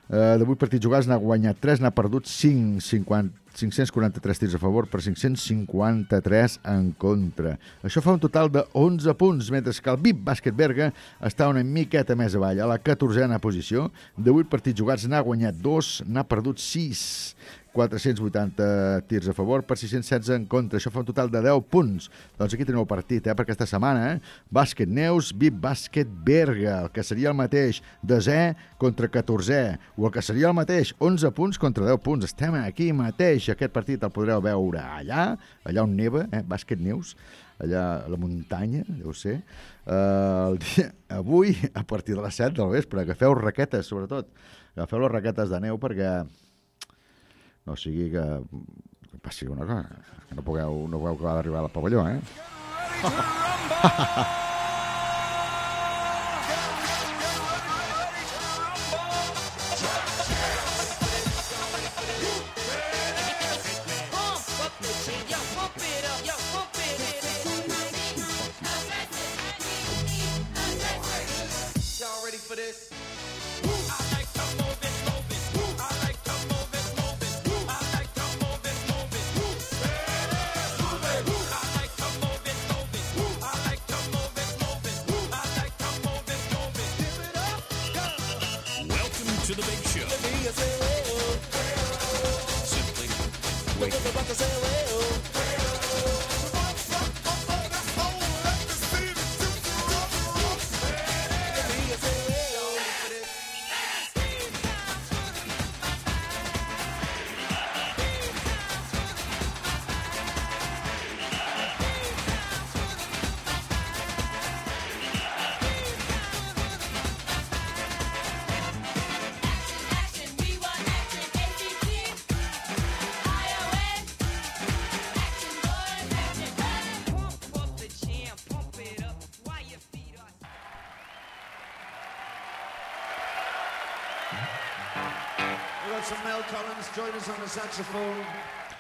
eh, de 8 partits jugats n'ha guanyat 3, n'ha perdut 5, 50, 543 tirs a favor per 553 en contra. Això fa un total de 11 punts, mentre que el VIP Bàsquet Berga està una miqueta més avall, a la 14a posició. De 8 partits jugats n'ha guanyat 2, n'ha perdut 6. 480 tirs a favor per 616 en contra. Això fa un total de 10 punts. Doncs aquí teniu el partit, eh, per aquesta setmana. Eh? Bàsquet Neus, VIP Bàsquet Berga, el que seria el mateix, desè contra 14è, o el que seria el mateix, 11 punts contra 10 punts. Estem aquí mateix. Aquest partit el podreu veure allà, allà on neva, eh? Bàsquet Neus, allà a la muntanya, deu ser. Uh, el dia, avui, a partir de les 7 del vespre, agafeu raquetes, sobretot. Agafeu les raquetes de neu perquè no sigui que, passi una cosa, que no pugueu, no pugueu acabar d'arribar al pavelló, eh?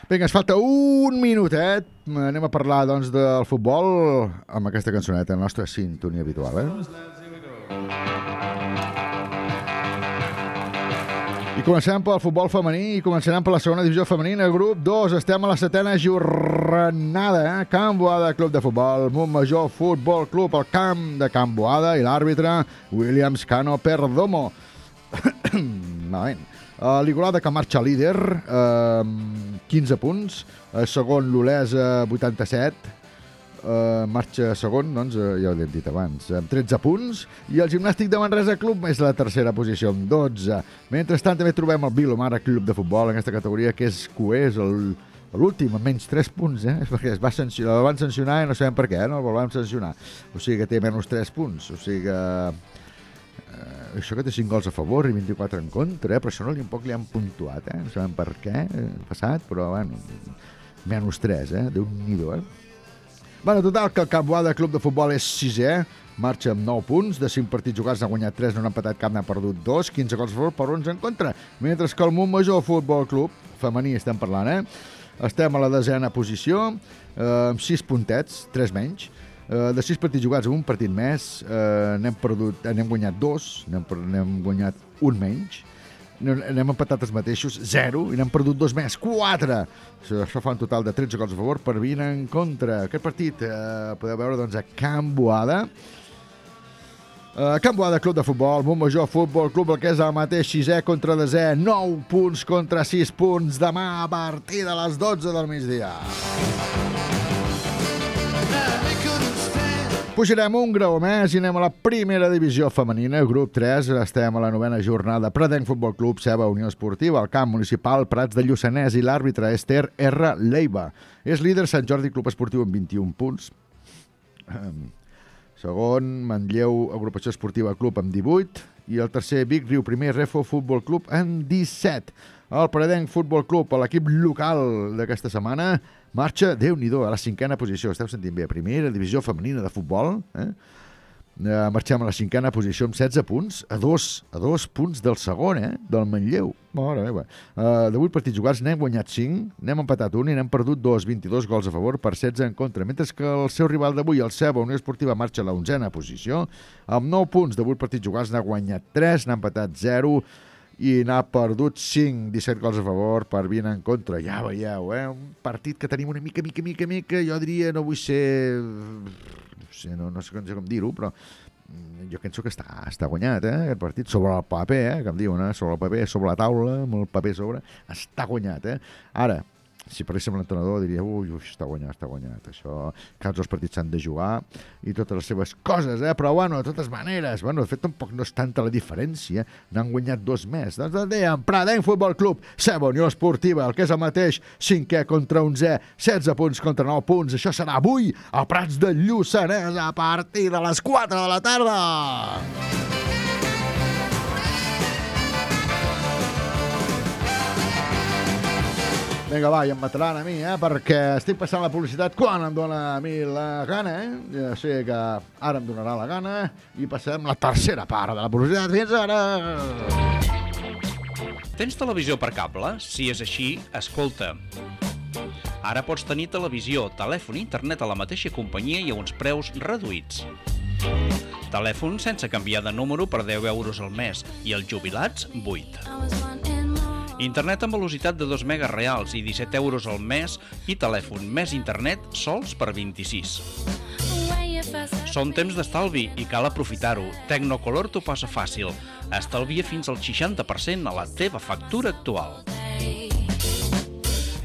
Vinga, ens falta un minutet. Anem a parlar, doncs, del futbol amb aquesta cançoneta, la nostra sintonia habitual, eh? I comencem pel futbol femení i començarem per la segona divisió femenina, grup 2. Estem a la setena jornada, eh? Camp Boada, club de futbol, Montmajor Futbol Club, el camp de Camp Boada i l'àrbitre Williams Cano Perdomo. Malament. Uh, L'Igolada que marxa líder, uh, 15 punts. Uh, segon, l'Olesa, 87. Uh, marxa segon, doncs, uh, ja ho hem dit abans, amb 13 punts. I el Gimnàstic de Manresa Club és la tercera posició, amb 12. Mentrestant, també trobem el Vilomara Club de Futbol en aquesta categoria, que és és el, l'últim, amb menys 3 punts, eh? És perquè es va sancionar, el van sancionar i no sabem per què, eh? no? El van sancionar. O sigui que té menys 3 punts. O sigui que eh, això que té 5 gols a favor i 24 en contra, eh? però això no li, poc li han puntuat, eh? no sabem per què eh, passat, però bueno, menys 3, eh? Déu-n'hi-do, eh? Bueno, total, que el Camp Boada Club de Futbol és sisè, marxa amb 9 punts, de 5 partits jugats n'ha guanyat 3, no n'ha empatat cap, n'ha perdut 2, 15 gols a favor per 11 en contra, mentre que el Montmajor Futbol Club, femení estem parlant, eh? Estem a la desena posició, eh, amb 6 puntets, 3 menys, Eh, de 6 partits jugats un partit més, eh, n'hem perdut, n'hem guanyat 2, n'hem guanyat un menys, n'hem empatat els mateixos, 0, i n'hem perdut dos més, 4. Això, fa un total de 13 gols a favor per 20 en contra. Aquest partit eh, podeu veure doncs, a Can Boada. Uh, Can Boada Club de Futbol, Montmajor Futbol Club, el que és el mateix sisè contra desè, 9 punts contra 6 punts, demà a partir de les 12 del migdia. Pujarem un grau més i anem a la primera divisió femenina, grup 3. Estem a la novena jornada. Predenc Futbol Club, Ceba Unió Esportiva, el camp municipal Prats de Lluçanès i l'àrbitre Esther R. Leiva. És líder Sant Jordi Club Esportiu amb 21 punts. Segon, Manlleu Agrupació Esportiva Club amb 18 i el tercer Vic Riu Primer Refo Futbol Club amb 17. El Predenc Futbol Club, l'equip local d'aquesta setmana, marxa, déu nhi a la cinquena posició. Esteu sentint bé, primera divisió femenina de futbol. Eh? Eh, marxem a la cinquena posició amb 16 punts, a dos, a dos punts del segon, eh? del Manlleu. Mare meva. Uh, de 8 partits jugats n'hem guanyat 5, n'hem empatat un i n'hem perdut 2, 22 gols a favor per 16 en contra, mentre que el seu rival d'avui, el Ceba, Unió Esportiva, marxa a la onzena posició, amb 9 punts de 8 partits jugats n'ha guanyat 3, n'ha empatat 0 i n'ha perdut 5, 17 gols a favor per 20 en contra. Ja veieu, eh? un partit que tenim una mica, mica, mica, mica, jo diria, no vull ser... No sé, no, no sé com, com dir-ho, però mm, jo penso que està, està guanyat, eh, aquest partit, sobre el paper, eh, que em diuen, eh, sobre el paper, sobre la taula, amb el paper sobre, està guanyat, eh. Ara, si parléssim amb l'entrenador diria, ui, ui, està guanyat, està guanyat, això, caps els partits s'han de jugar i totes les seves coses, eh, però bueno, de totes maneres, bueno, de fet tampoc no és tanta la diferència, n'han guanyat dos més, doncs et dèiem, Pradenc Futbol Club, Ceba Unió Esportiva, el que és el mateix, cinquè contra 11, 16 punts contra 9 punts, això serà avui a Prats de Lluçanès a partir de les 4 de la tarda. Vinga, va, i em mataran a mi, eh? Perquè estic passant la publicitat quan em dóna a mi la gana, eh? Ja sé que ara em donarà la gana i passem la tercera part de la publicitat. Fins ara! Tens televisió per cable? Si és així, escolta. Ara pots tenir televisió, telèfon i internet a la mateixa companyia i a uns preus reduïts. Telèfon sense canviar de número per 10 euros al mes i els jubilats 8. Internet amb velocitat de 2 megas reals i 17 euros al mes i telèfon més internet sols per 26. Són temps d'estalvi i cal aprofitar-ho. Tecnocolor t'ho passa fàcil. Estalvia fins al 60% a la teva factura actual.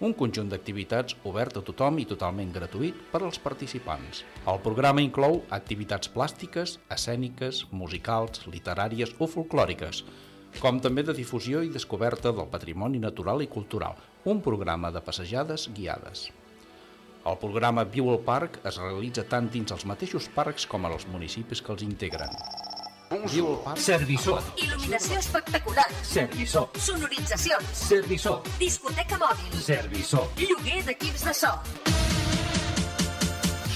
un conjunt d'activitats obert a tothom i totalment gratuït per als participants. El programa inclou activitats plàstiques, escèniques, musicals, literàries o folclòriques, com també de difusió i descoberta del patrimoni natural i cultural, un programa de passejades guiades. El programa Viu al Parc es realitza tant dins els mateixos parcs com als municipis que els integren. Parc... Serviçó. Il·luminació espectacular. Serviçó. Sonoritzacions. Serviçó. Discoteca mòbil. Serviçó. Lloguer d'equips de so.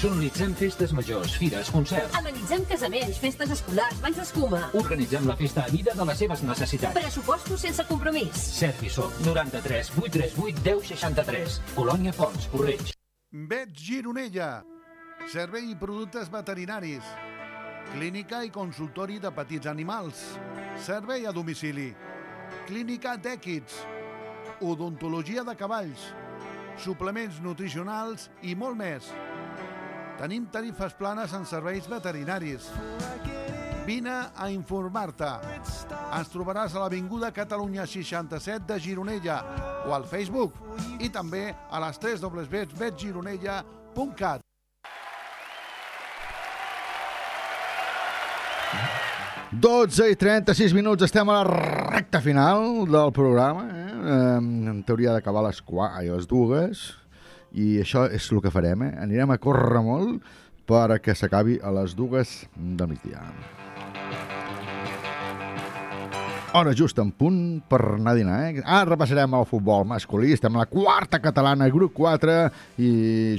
Sonoritzem festes majors, fires, concerts. Amenitzem casaments, festes escolars, banys d'escuma. Organitzem la festa a mida de les seves necessitats. Pressupostos sense compromís. Serviçó. 93 838 1063. Colònia Fons, Correig. Vet Gironella. Servei i productes veterinaris. Clínica i consultori de petits animals. Servei a domicili. Clínica d'èquids. Odontologia de cavalls. Suplements nutricionals i molt més. Tenim tarifes planes en serveis veterinaris. Vine a informar-te. Ens trobaràs a l'Avinguda Catalunya 67 de Gironella o al Facebook i també a les 3 www.vetgironella.cat. 12 i 36 minuts, estem a la recta final del programa. Eh? En teoria d'acabar les 4 i a les dues. i això és el que farem, eh? Anirem a córrer molt perquè s'acabi a les dues del migdia. Hora just en punt per anar a dinar, eh? Ara repassarem el futbol masculí. Estem la quarta catalana, grup 4, i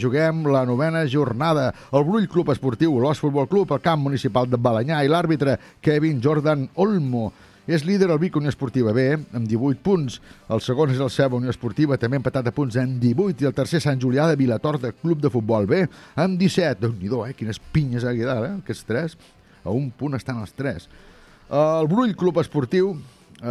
juguem la novena jornada. El Brull Club Esportiu, l'Os Futbol Club, el camp municipal de Balanyà i l'àrbitre Kevin Jordan Olmo. És líder el Vic Unió Esportiva B, amb 18 punts. El segon és el Ceba Unió Esportiva, també empatat a punts en 18. I el tercer Sant Julià de Vilatorta, Club de Futbol B, amb 17. Déu-n'hi-do, eh? Quines pinyes aquí dalt, eh? Aquests tres. A un punt estan els tres. El Brull Club Esportiu, eh,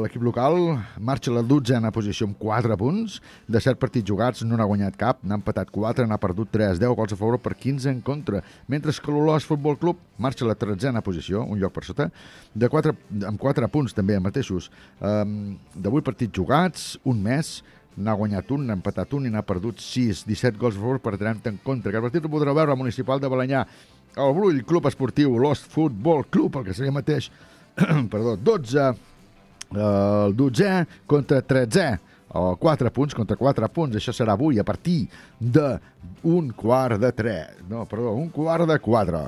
l'equip local, marxa la dotzena posició amb 4 punts. De 7 partits jugats no n'ha guanyat cap, n'ha empatat 4, n'ha perdut 3, 10 gols a favor per 15 en contra. Mentre que l'Olòs Futbol Club marxa la tretzena posició, un lloc per sota, de 4, amb 4 punts també mateixos. De 8 partits jugats, un mes, n'ha guanyat un, n'ha empatat un i n'ha perdut 6, 17 gols a favor per 30 en contra. Aquest partit el podreu veure al Municipal de Balanyà, el Brull Club Esportiu, l'Ost Futbol Club, el que seria mateix, perdó, 12, el 12 contra 13, o 4 punts contra 4 punts. Això serà avui a partir de un quart de 3. No, perdó, un quart de 4.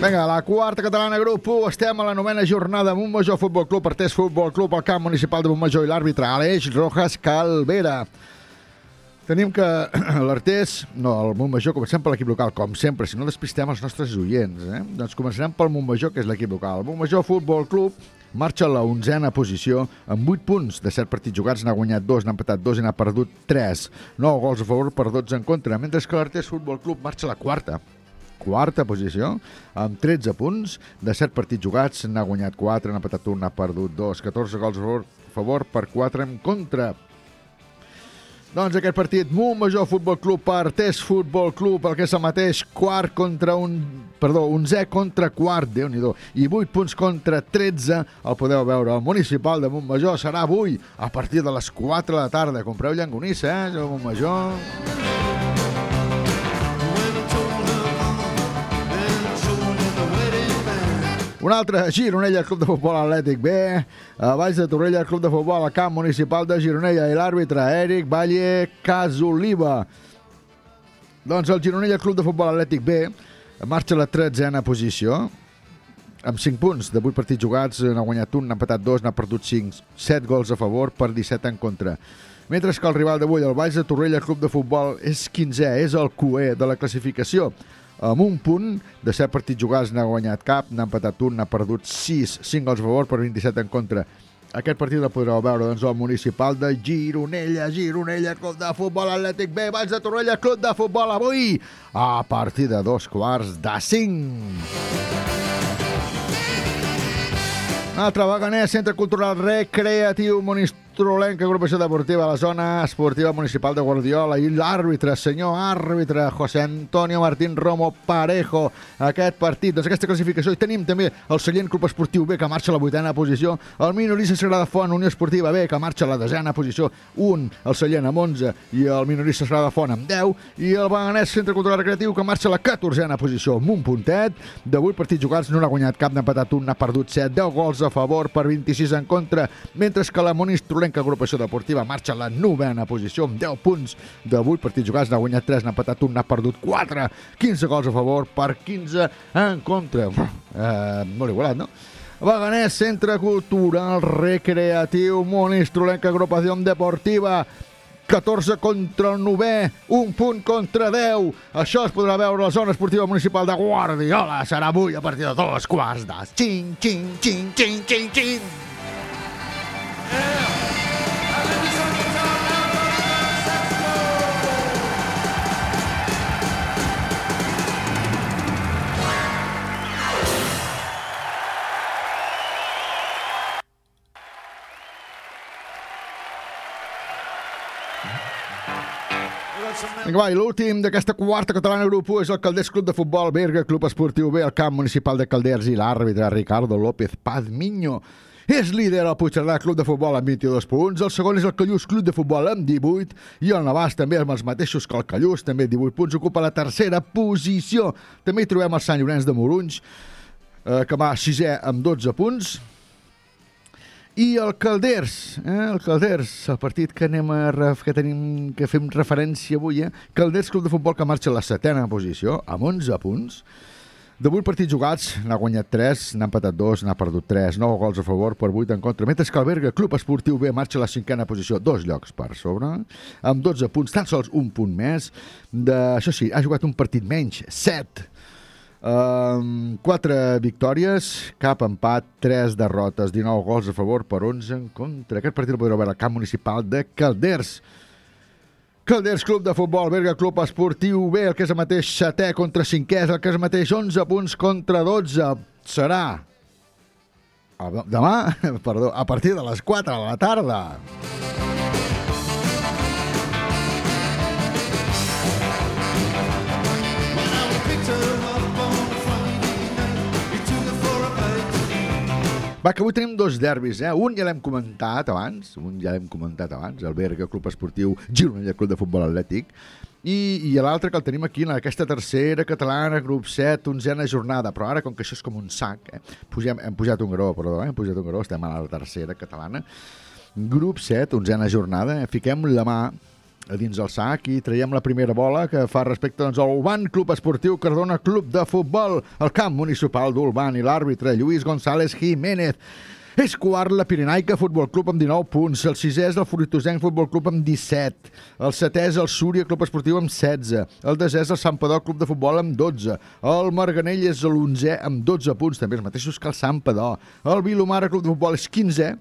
Vinga, la quarta catalana grup 1, estem a la novena jornada Montmajor Futbol Club, Artés Futbol Club, al camp municipal de Montmajor i l'àrbitre Aleix Rojas Calvera. Tenim que l'Artés, no, el Montmajor, comencem per l'equip local, com sempre, si no despistem els nostres oients. Eh? Doncs començarem pel Montmajor, que és l'equip local. El Montmajor Futbol Club marxa a la onzena posició amb 8 punts de 7 partits jugats, n'ha guanyat 2, n'ha empatat 2 i n'ha perdut 3. 9 gols a favor per 12 en contra, mentre que l'Artés Futbol Club marxa a la quarta quarta posició, amb 13 punts, de 7 partits jugats, n'ha guanyat 4, n'ha empatat 1, n'ha perdut 2, 14 gols a favor, favor per 4 en contra. Doncs aquest partit, Montmajor Futbol Club per Tes Futbol Club, el que és el mateix, quart contra un... Perdó, 11 contra quart, déu nhi i 8 punts contra 13, el podeu veure al Municipal de Montmajor, serà avui, a partir de les 4 de la tarda. Compreu llangonissa, eh, a Montmajor. Un altre, Gironella, Club de Futbol Atlètic B, a Valls de Torrella, Club de Futbol al camp municipal de Gironella i l'àrbitre Eric Valle Casoliva. Doncs el Gironella Club de Futbol Atlètic B marxa a la tretzena posició amb 5 punts de 8 partits jugats, n'ha guanyat un, n'ha empatat 2, n'ha perdut 5, 7 gols a favor per 17 en contra. Mentre que el rival d'avui, el Valls de Torrella Club de Futbol, és 15è, és el QE de la classificació amb un punt de 7 partits jugats n'ha guanyat cap, n'ha empatat un, n'ha perdut 6, 5 gols a favor per 27 en contra. Aquest partit el podreu veure doncs, al municipal de Gironella, Gironella, Club de Futbol Atlètic B, Valls de Torrella, Club de Futbol avui, a partir de dos quarts de cinc. Un altre Vaganès, Centre Cultural Recreatiu Monistrolenca, agrupació deportiva a la zona esportiva municipal de Guardiola i l'àrbitre, senyor àrbitre, José Antonio Martín Romo Parejo. Aquest partit, doncs aquesta classificació. I tenim també el Sallent Club Esportiu B, que marxa a la vuitena posició, el Minorista Sagrada Font, Unió Esportiva B, que marxa a la desena posició, un, el Sallent amb 11 i el Minorista Sagrada Font amb 10, i el Vaganès Centre Cultural Recreatiu, que marxa a la catorzena posició, amb un puntet, de 8 partits jugats, no n'ha guanyat cap, n'ha empatat un, n'ha perdut 7, 10 gols a favor per 26 en contra, mentre que la Monistrolenca Agrupació Deportiva marxa a la novena posició amb 10 punts de 8 partits jugats, n'ha guanyat 3, n'ha empatat un, n'ha perdut 4, 15 gols a favor per 15 en contra. Eh, molt igualat, no? Vaganès, Centre Cultural Recreatiu, Monistrolenca Agrupació Deportiva, 14 contra el 9è, un punt contra 10. Això es podrà veure a la zona esportiva municipal de Guardiola. Serà avui a partir de dos quarts de xing, xing, xing, xing, xing, xing. Vinga, va, i l'últim d'aquesta quarta catalana grup 1 és el Calders Club de Futbol Berga, Club Esportiu B, el camp municipal de Calders i l'àrbitre Ricardo López Pazmiño. És líder el Puigcerdà Club de Futbol amb 22 punts, el segon és el Callús Club de Futbol amb 18 i el Navàs també amb els mateixos que el Callús, també 18 punts, ocupa la tercera posició. També hi trobem el Sant Llorenç de Morunys eh, que va sisè amb 12 punts. I el Calders, eh? el Calders, el partit que anem a que tenim que fem referència avui, eh? Calders Club de Futbol que marxa a la setena posició amb 11 punts. De 8 partits jugats, n'ha guanyat 3, n'ha empatat 2, n'ha perdut 3, 9 gols a favor per 8 en contra, mentre que el Berga Club Esportiu B marxa a la cinquena posició, dos llocs per sobre, amb 12 punts, tan sols un punt més. De, això sí, ha jugat un partit menys, 7. Um, 4 victòries, cap empat, 3 derrotes, 19 gols a favor per 11 en contra. Aquest partit el podreu veure al camp municipal de Calders. Calders Club de Futbol, Berga Club Esportiu B, el que és el mateix setè contra cinquè, el que és el mateix 11 punts contra 12. Serà demà, perdó, a partir de les 4 de la tarda. Va, que avui tenim dos derbis, eh? Un ja l'hem comentat abans, un ja l'hem comentat abans, el Berga Club Esportiu Gironella Club de Futbol Atlètic, i, i l'altre que el tenim aquí en aquesta tercera catalana, grup 7, onzena jornada, però ara com que això és com un sac, eh? Pugem, hem pujat un gró, perdó, eh? hem pujat un gró, estem a la tercera catalana, grup 7, onzena jornada, eh? fiquem la mà a dins el sac i traiem la primera bola que fa respecte doncs, al Ulban Club Esportiu Cardona Club de Futbol, el camp municipal d'Ulban i l'àrbitre Lluís González Jiménez. És quart la Pirenaica Futbol Club amb 19 punts, el sisè és el Fruitosenc Futbol Club amb 17, el setè és el Súria Club Esportiu amb 16, el desè és el Santpedor Club de Futbol amb 12, el Marganell és l'onzè amb 12 punts, també els mateixos que el Santpedor, el Vilomara Club de Futbol és 15è,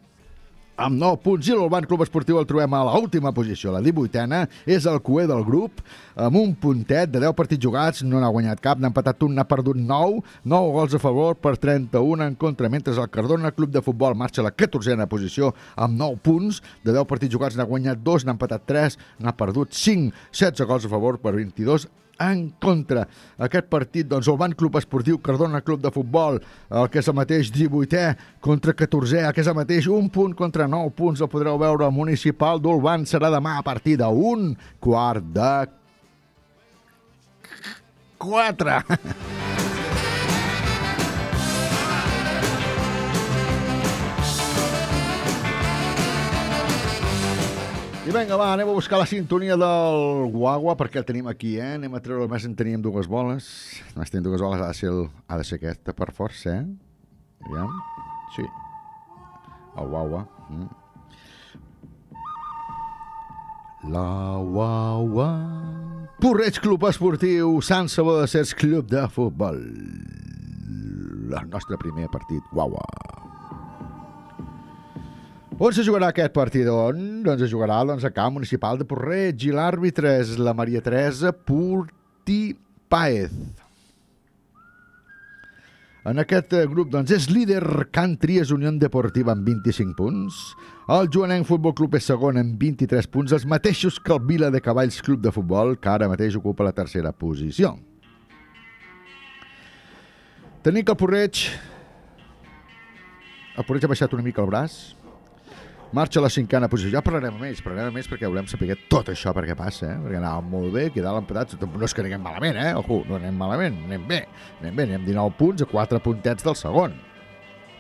amb 9 punts i l'Urban Club Esportiu el trobem a l'última posició, la 18a, és el cué del grup, amb un puntet de 10 partits jugats, no n'ha guanyat cap, n'ha empatat un, n'ha perdut 9, 9 gols a favor per 31 en contra, mentre el Cardona Club de Futbol marxa a la 14a posició amb 9 punts, de 10 partits jugats n'ha guanyat 2, n'ha empatat 3, n'ha perdut 5, 16 gols a favor per 22 en contra. Aquest partit, doncs, el Ban Club Esportiu Cardona Club de Futbol, el que és el mateix 18è contra 14è, el que és el mateix un punt contra 9 punts, el podreu veure al municipal d'Ulban, serà demà a partir d'un quart de 4. I vinga, va, anem a buscar la sintonia del Guagua, perquè el tenim aquí, eh? Anem a treure, més en teníem dues boles. Només tenim dues boles, ha de ser, el, ha de ser aquesta, per força, eh? Aviam. Sí. El Guagua. Mm. La Guagua. Porreig Club Esportiu, Sant Sabó de Cers Club de Futbol. El nostre primer partit, Guagua. On se jugarà aquest partit? On? Doncs es jugarà a camp municipal de Porreig i l'àrbitre és la Maria Teresa Purti Paez. En aquest eh, grup doncs, és líder Can Tries Unió Deportiva amb 25 punts, el Joanenc Futbol Club és segon amb 23 punts, els mateixos que el Vila de Cavalls Club de Futbol, que ara mateix ocupa la tercera posició. Tenim que el Porreig... El Porreig ha baixat una mica el braç, marxa a la cinquena posició. Ja parlarem ells, parlarem ells perquè volem saber tot això perquè passa, eh? perquè anàvem molt bé, dalt empatats, no és que anem malament, eh? Ojo, no anem malament, anem bé, anem bé, anem 19 punts a 4 puntets del segon.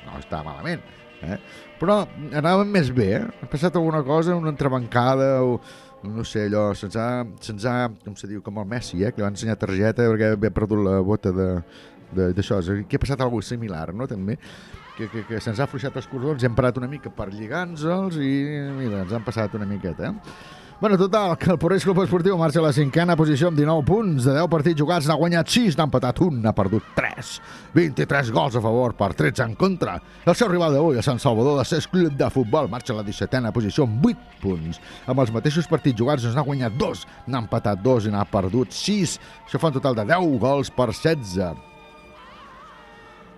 No està malament, eh? Però anàvem més bé, eh? Ha passat alguna cosa, una entrebancada o no sé, allò, se'ns ha, se'ns ha, com se diu, com el Messi, eh? que li van ensenyar targeta perquè havia perdut la bota de- d'això, aquí ha passat alguna similar, no?, també, que, que, que se'ns ha afluixat els cordons, hem parat una mica per lligar-nos i mira, ens han passat una miqueta, eh? Bueno, total, que el Porreig Club Esportiu marxa a la cinquena posició amb 19 punts. De 10 partits jugats n'ha guanyat 6, n'ha empatat 1, n'ha perdut 3. 23 gols a favor per 13 en contra. El seu rival d'avui, el Sant Salvador de Cés Club de Futbol, marxa a la 17a posició amb 8 punts. Amb els mateixos partits jugats doncs n'ha guanyat 2, n'ha empatat 2 i n'ha perdut 6. Això fa un total de 10 gols per 16.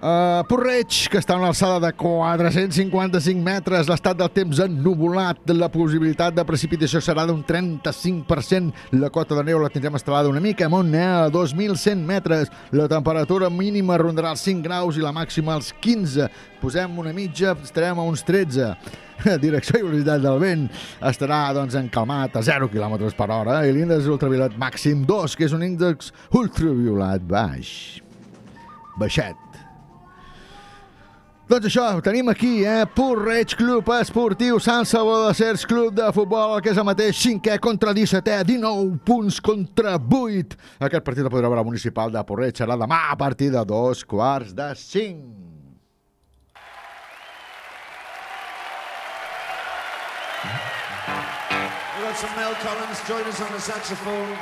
Uh, Porreig, que està a una alçada de 455 metres, l'estat del temps ennubulat, la possibilitat de precipitació serà d'un 35%, la cota de neu la tindrem instal·lada una mica amunt, eh, a 2.100 metres, la temperatura mínima rondarà els 5 graus i la màxima als 15, posem una mitja, estarem a uns 13. Direcció i velocitat del vent estarà doncs, encalmat a 0 km per hora i l'índex ultraviolat màxim 2, que és un índex ultraviolat baix. Baixet. Doncs això, tenim aquí, eh? Porreig Club Esportiu Sant Salvador de Cers Club de Futbol, que és el mateix 5è contra 17è, 19 punts contra 8. Aquest partit el podrà veure al municipal de Porreig, serà demà a partir de dos quarts de 5. We've got some Mel Collins join us on the saxophone.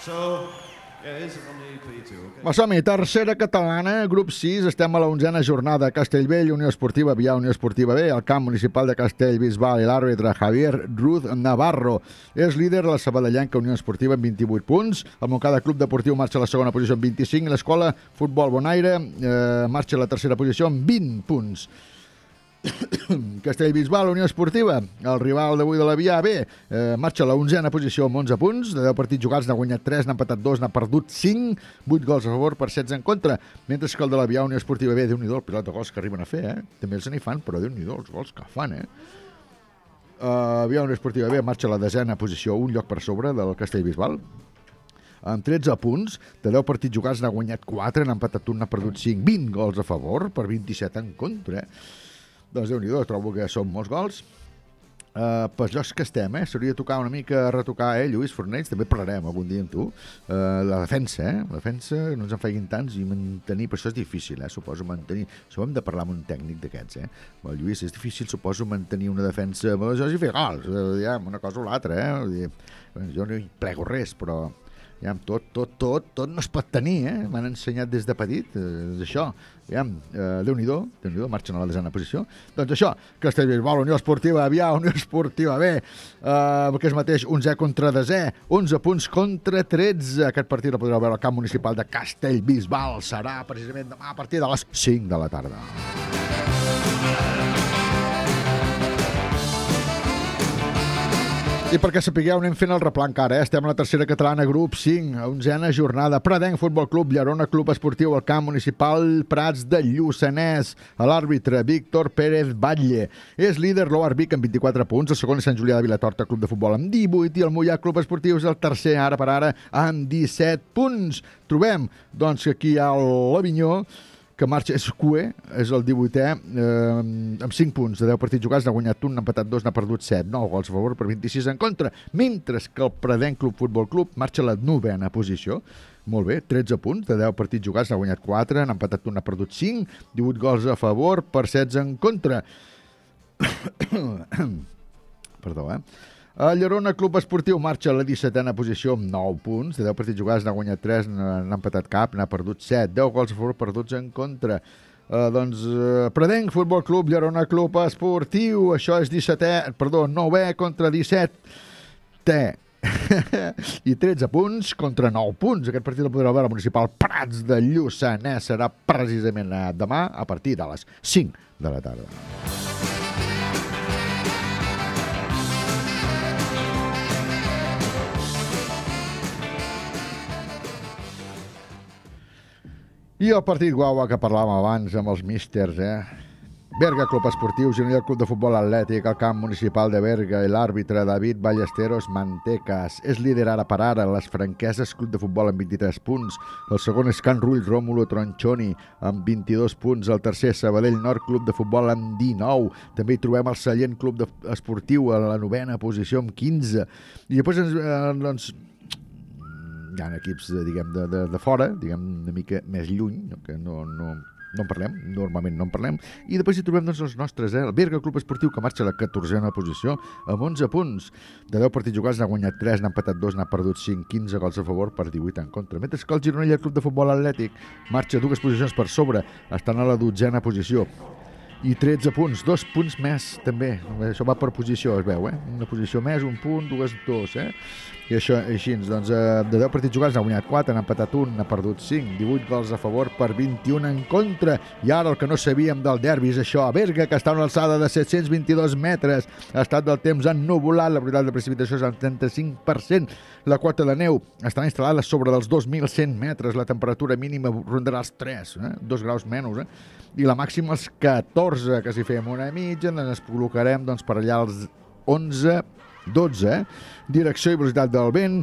So, yeah, okay? Va, som-hi, tercera catalana, grup 6, estem a la onzena jornada. Castellvell, Unió Esportiva Vià, Unió Esportiva B, el camp municipal de Castellbisbal i l'àrbitre Javier Ruz Navarro. És líder de la Sabadellenca Unió Esportiva amb 28 punts. El Montcada Club Deportiu marxa a la segona posició amb 25 i l'escola Futbol Bonaire eh, marxa a la tercera posició amb 20 punts. Castellbisbal, Unió Esportiva, el rival d'avui de la Via B, eh, marxa a la onzena posició amb 11 punts, de 10 partits jugats n'ha guanyat 3, n'ha empatat 2, n'ha perdut 5, 8 gols a favor per 16 en contra, mentre que el de la Via Unió Esportiva B, déu nhi el pilot de gols que arriben a fer, eh? també els n'hi fan, però déu nhi els gols que fan, eh? Uh, Via Unió Esportiva B marxa a la desena posició, un lloc per sobre del Castellbisbal, amb 13 punts, de 10 partits jugats n'ha guanyat 4, n'ha empatat 1, n'ha perdut 5, 20 gols a favor per 27 en contra. Doncs déu nhi trobo que són molts gols. Uh, pels llocs que estem, eh? S'hauria de tocar una mica, retocar, eh, Lluís Fornells, també parlarem algun dia amb tu. Uh, la defensa, eh? La defensa, no ens en feien tants i mantenir, però això és difícil, eh? Suposo mantenir... Això hem de parlar amb un tècnic d'aquests, eh? Però, Lluís, és difícil, suposo, mantenir una defensa... Això és fer gols, eh, una cosa o l'altra, eh? Vull dir, jo no hi plego res, però ja, tot, tot, tot, tot no es pot tenir, eh? M'han ensenyat des de petit, eh, això. Ja, eh, Déu-n'hi-do, déu nhi déu marxen a la desena posició. Doncs això, Castellbisbal, Unió Esportiva Avià, Unió Esportiva B, eh, que és mateix 11 contra 10è, 11 punts contra 13. Aquest partit el podreu veure al camp municipal de Castellbisbal. Serà precisament demà a partir de les 5 de la tarda. I perquè sapigueu, anem fent el replant encara, eh? Estem a la tercera catalana, grup 5, onzena jornada. Predenc, Futbol Club, Llerona, Club Esportiu, el camp municipal Prats de Lluçanès. A l'àrbitre, Víctor Pérez Batlle. És líder l'Oar Vic amb 24 punts, el segon és Sant Julià de Vilatorta, Club de Futbol amb 18, i el Mollà Club Esportiu és el tercer, ara per ara, amb 17 punts. Trobem, doncs, que aquí hi ha l'Avinyó, que marxa és Cue, és el 18è, eh, amb 5 punts de 10 partits jugats, n'ha guanyat un, n'ha empatat dos, n'ha perdut 7, 9 gols a favor per 26 en contra, mentre que el Predenc Club Futbol Club marxa a la novena posició, molt bé, 13 punts, de 10 partits jugats n'ha guanyat 4, n'ha empatat un, n'ha perdut 5, 18 gols a favor per 16 en contra. Perdó, eh? El Llerona Club Esportiu marxa a la 17a posició amb 9 punts. De 10 partits jugats n'ha guanyat 3, n'ha empatat cap, n'ha perdut 7. 10 gols a favor per 12 en contra. Uh, doncs uh, Predenc Futbol Club, Llerona Club Esportiu, això és 17è, perdó, 9è contra 17 T. i 13 punts contra 9 punts. Aquest partit el podreu veure al municipal Prats de Lluçanès. Serà precisament eh, demà a partir de les 5 de la tarda. I el partit guau que parlàvem abans amb els místers, eh? Berga Club Esportiu, Junior Club de Futbol Atlètic, el camp municipal de Berga i l'àrbitre David Ballesteros Mantecas. És líder ara per ara les franqueses Club de Futbol amb 23 punts. El segon és Can Rull Rómulo Tronchoni amb 22 punts. El tercer Sabadell Nord Club de Futbol amb 19. També hi trobem el Sallent Club Esportiu a la novena posició amb 15. I després ens, eh, doncs, hi ha equips, eh, diguem, de, de, de fora, diguem, una mica més lluny, que no, no, no en parlem, normalment no en parlem, i després hi trobem doncs, els nostres, eh? el Berga Club Esportiu, que marxa a la 14a posició, amb 11 punts. De 10 partits jugats n'ha guanyat 3, n'ha empatat 2, n'ha perdut 5, 15 gols a favor per 18 en contra. Mentre que el Gironella Club de Futbol Atlètic marxa dues posicions per sobre, estan a la dotzena posició i 13 punts, dos punts més també, això va per posició es veu, eh? una posició més, un punt, dues, dos eh? I això així, doncs eh, de 10 partits jugats n'ha guanyat 4, n'ha empatat un n'ha perdut 5, 18 gols a favor per 21 en contra, i ara el que no sabíem del derbi és això, a Berga que està a una alçada de 722 metres estat del temps ennubulat, la probabilitat de precipitació és el 35%, la quota de neu estarà instal·lada sobre dels 2.100 metres, la temperatura mínima rondarà els 3, eh? 2 graus menys, eh? i la màxima els 14, que si fem una mitja, ens col·locarem doncs, per allà els 11, 12, eh? direcció i velocitat del vent,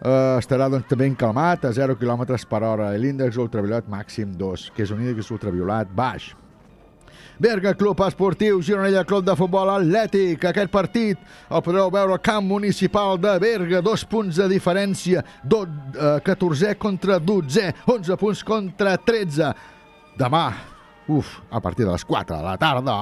eh, estarà doncs, també encalmat a 0 km per hora i l'índex ultraviolat màxim 2, que és un índex ultraviolat baix. Berga Club Esportiu, Gironella Club de Futbol Atlètic. Aquest partit el podreu veure al camp municipal de Berga. Dos punts de diferència, do, eh, 14 contra 12, 11 punts contra 13. Demà, uf, a partir de les 4 de la tarda.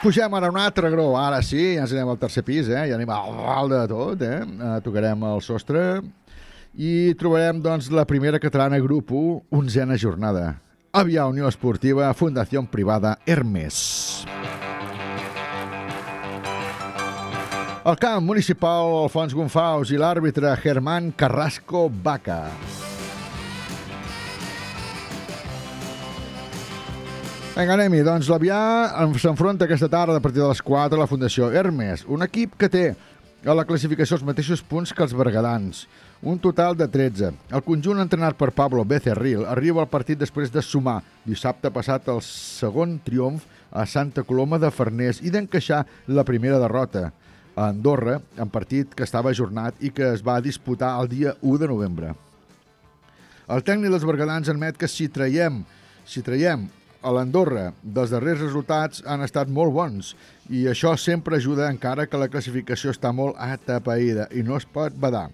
Pugem ara un altre gró, ara sí, ja ens anem al tercer pis, eh? ja anem a dalt de tot, eh? eh? tocarem el sostre i trobarem doncs, la primera catalana grup 1, onzena jornada. Avià Unió Esportiva, Fundació Privada Hermes. El camp municipal Alfons Gonfaus i l'àrbitre Germán Carrasco Baca. Vinga, anem-hi. Doncs l'Avià s'enfronta aquesta tarda a partir de les 4 a la Fundació Hermes, un equip que té a la classificació els mateixos punts que els bergadans, un total de 13. El conjunt entrenat per Pablo Becerril arriba al partit després de sumar dissabte passat el segon triomf a Santa Coloma de Farners i d'encaixar la primera derrota a Andorra, en partit que estava ajornat i que es va disputar el dia 1 de novembre. El tècnic dels bergadans admet que si traiem, si traiem a l'Andorra dels darrers resultats han estat molt bons i això sempre ajuda encara que la classificació està molt atapeïda i no es pot badar.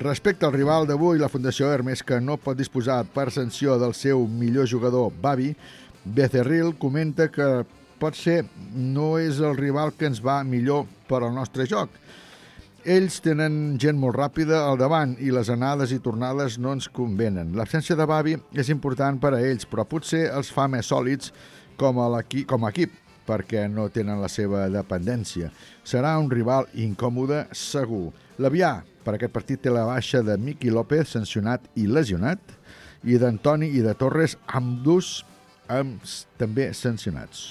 Respecte al rival d'avui, la Fundació Hermes, que no pot disposar per sanció del seu millor jugador, Bavi, Becerril comenta que pot ser no és el rival que ens va millor per al nostre joc. Ells tenen gent molt ràpida al davant i les anades i tornades no ens convenen. L'absència de Bavi és important per a ells, però potser els fa més sòlids com a, l'equi- com a equip, perquè no tenen la seva dependència. Serà un rival incòmode segur. L'Avià, per aquest partit, té la baixa de Miqui López, sancionat i lesionat, i d'Antoni i de Torres, amb dos amb també sancionats.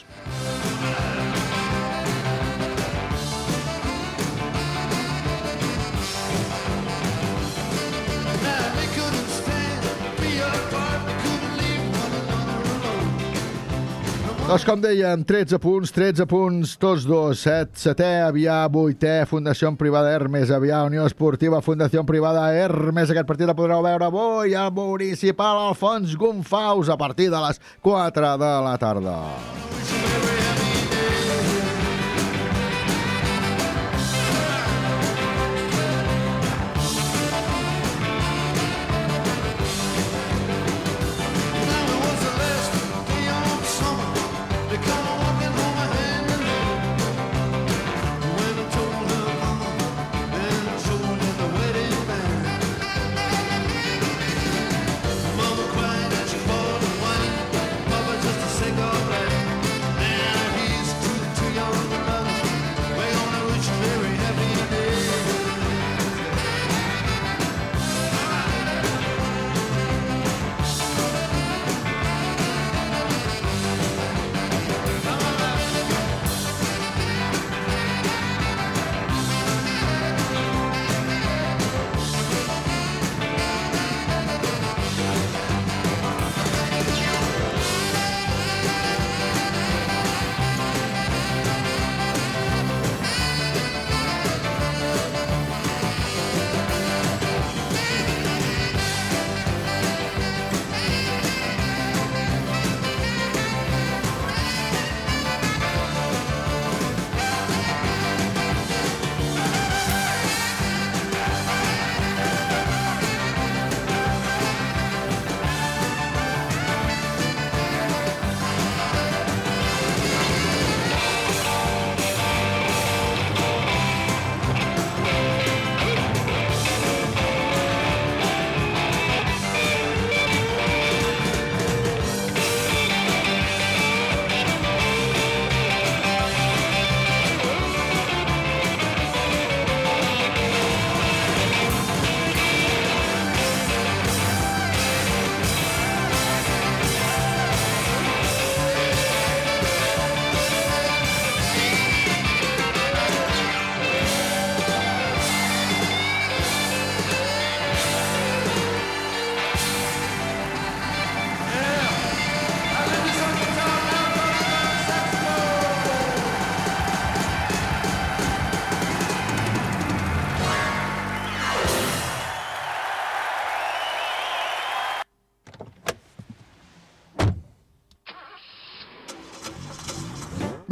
Doncs com dèiem, 13 punts, 13 punts, tots dos, 7, 7è, Avià, 8è, Fundació Privada Hermes, Avià, Unió Esportiva, Fundació Privada Hermes. Aquest partit el podreu veure avui al Municipal Alfons Gonfaus a partir de les 4 de la tarda.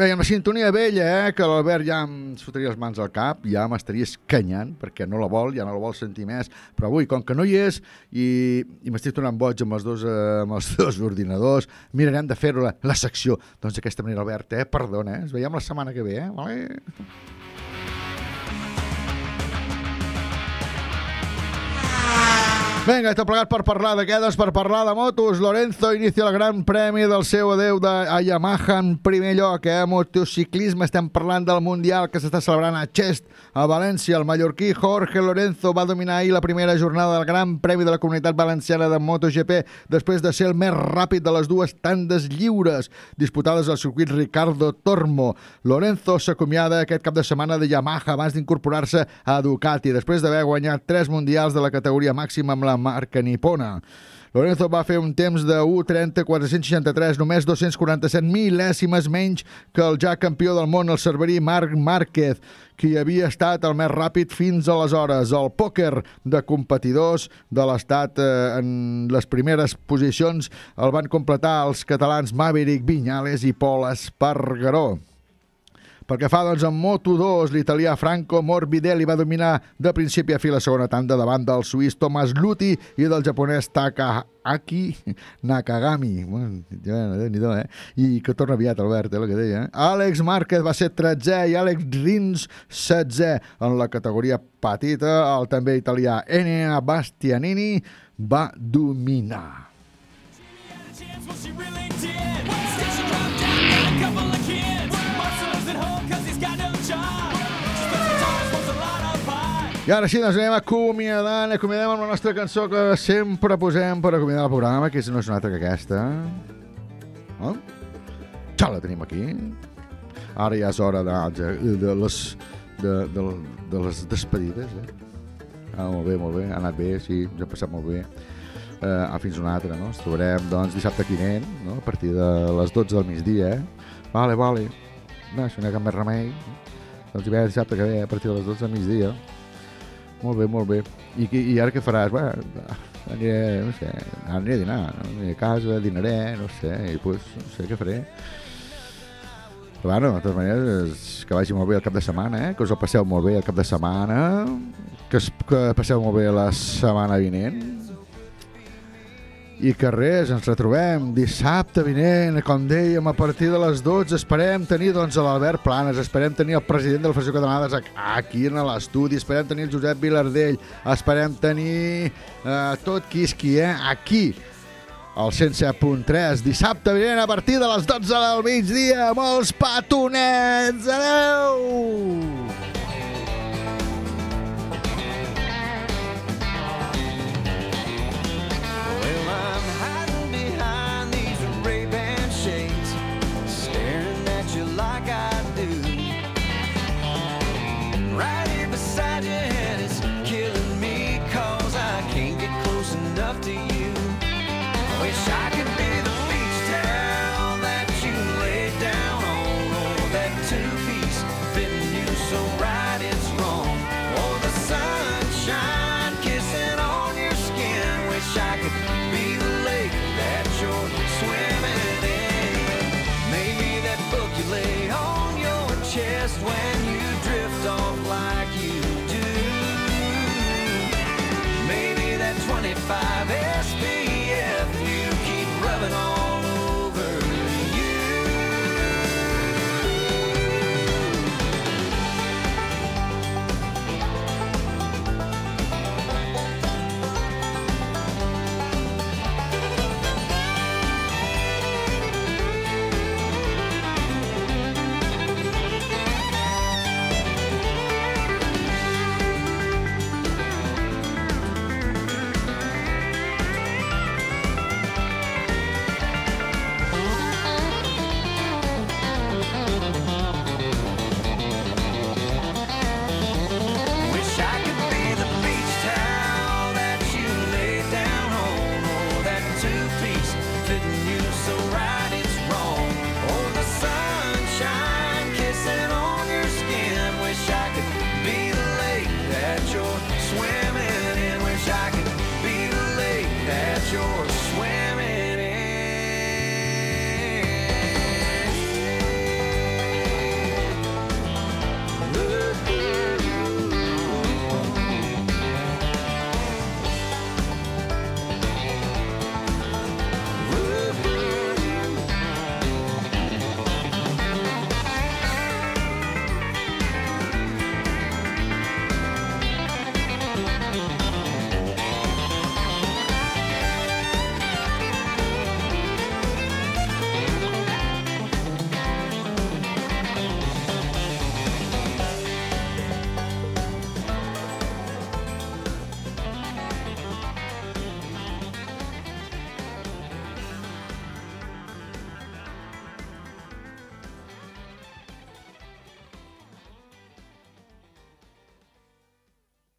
I amb la sintonia vella, eh, que l'Albert ja ens fotria les mans al cap, ja m'estaria escanyant, perquè no la vol, ja no la vol sentir més, però avui, com que no hi és, i, i m'estic tornant boig amb els dos, eh, amb els dos ordinadors, mirarem de fer-ho la, la secció. Doncs d'aquesta manera, Albert, eh, perdona, eh, ens veiem la setmana que ve, eh? Vale? Vinga, tot plegat per parlar de què? Doncs per parlar de motos. Lorenzo inicia el gran premi del seu adeu de a Yamaha en primer lloc. Eh? Motociclisme, estem parlant del Mundial que s'està celebrant a Chest, a València. El mallorquí Jorge Lorenzo va dominar ahir la primera jornada del gran premi de la Comunitat Valenciana de MotoGP després de ser el més ràpid de les dues tandes lliures disputades al circuit Ricardo Tormo. Lorenzo s'acomiada aquest cap de setmana de Yamaha abans d'incorporar-se a Ducati després d'haver guanyat tres mundials de la categoria màxima amb la marca nipona. Lorenzo va fer un temps de 1.30.463, només 247 mil·lèsimes menys que el ja campió del món, el cerverí Marc Márquez, qui havia estat el més ràpid fins aleshores. El pòquer de competidors de l'estat eh, en les primeres posicions el van completar els catalans Maverick Viñales i Pol Espargaró. Pel que fa doncs, en Moto2, l'italià Franco Morbidelli va dominar de principi a fi la segona tanda davant del suís Thomas Luti i del japonès Takaaki Nakagami. Bueno, déu eh? I que torna aviat, Albert, eh, el que deia. Eh? Àlex Márquez va ser 13è i Àlex Rins 16è en la categoria petita. El també italià Enea Bastianini va dominar. Did. I ara sí, doncs anem acomiadant, acomiadem amb la nostra cançó que sempre posem per acomiadar el programa, que no és una altra que aquesta. Oh? Ja la tenim aquí. Ara ja és hora de, de, les, de, de, de les despedides. Eh? Ah, molt bé, molt bé, ha anat bé, sí, ens ha passat molt bé. Uh, ah, fins una altra, no? Ens trobarem, doncs, dissabte quinent, no? A partir de les 12 del migdia, eh? Vale, vale. No, si no hi ha cap més remei. Doncs hi ve dissabte que ve, a partir de les 12 del migdia. Molt bé, molt bé. I, i ara què faràs? Bueno, aniré, no sé, aniré a dinar, no? aniré a casa, dinaré, no sé, i pues, no sé què faré. Però bueno, de totes maneres, que vagi molt bé el cap de setmana, eh? que us el passeu molt bé el cap de setmana, que, es, que passeu molt bé la setmana vinent, i que res, ens retrobem dissabte vinent, com dèiem, a partir de les 12. Esperem tenir doncs, a l'Albert Planes, esperem tenir el president de la Federació Catalana de aquí en l'estudi, esperem tenir el Josep Vilardell, esperem tenir eh, tot qui és qui, eh? aquí, al 107.3, dissabte vinent a partir de les 12 del migdia. Molts petonets! Adeu!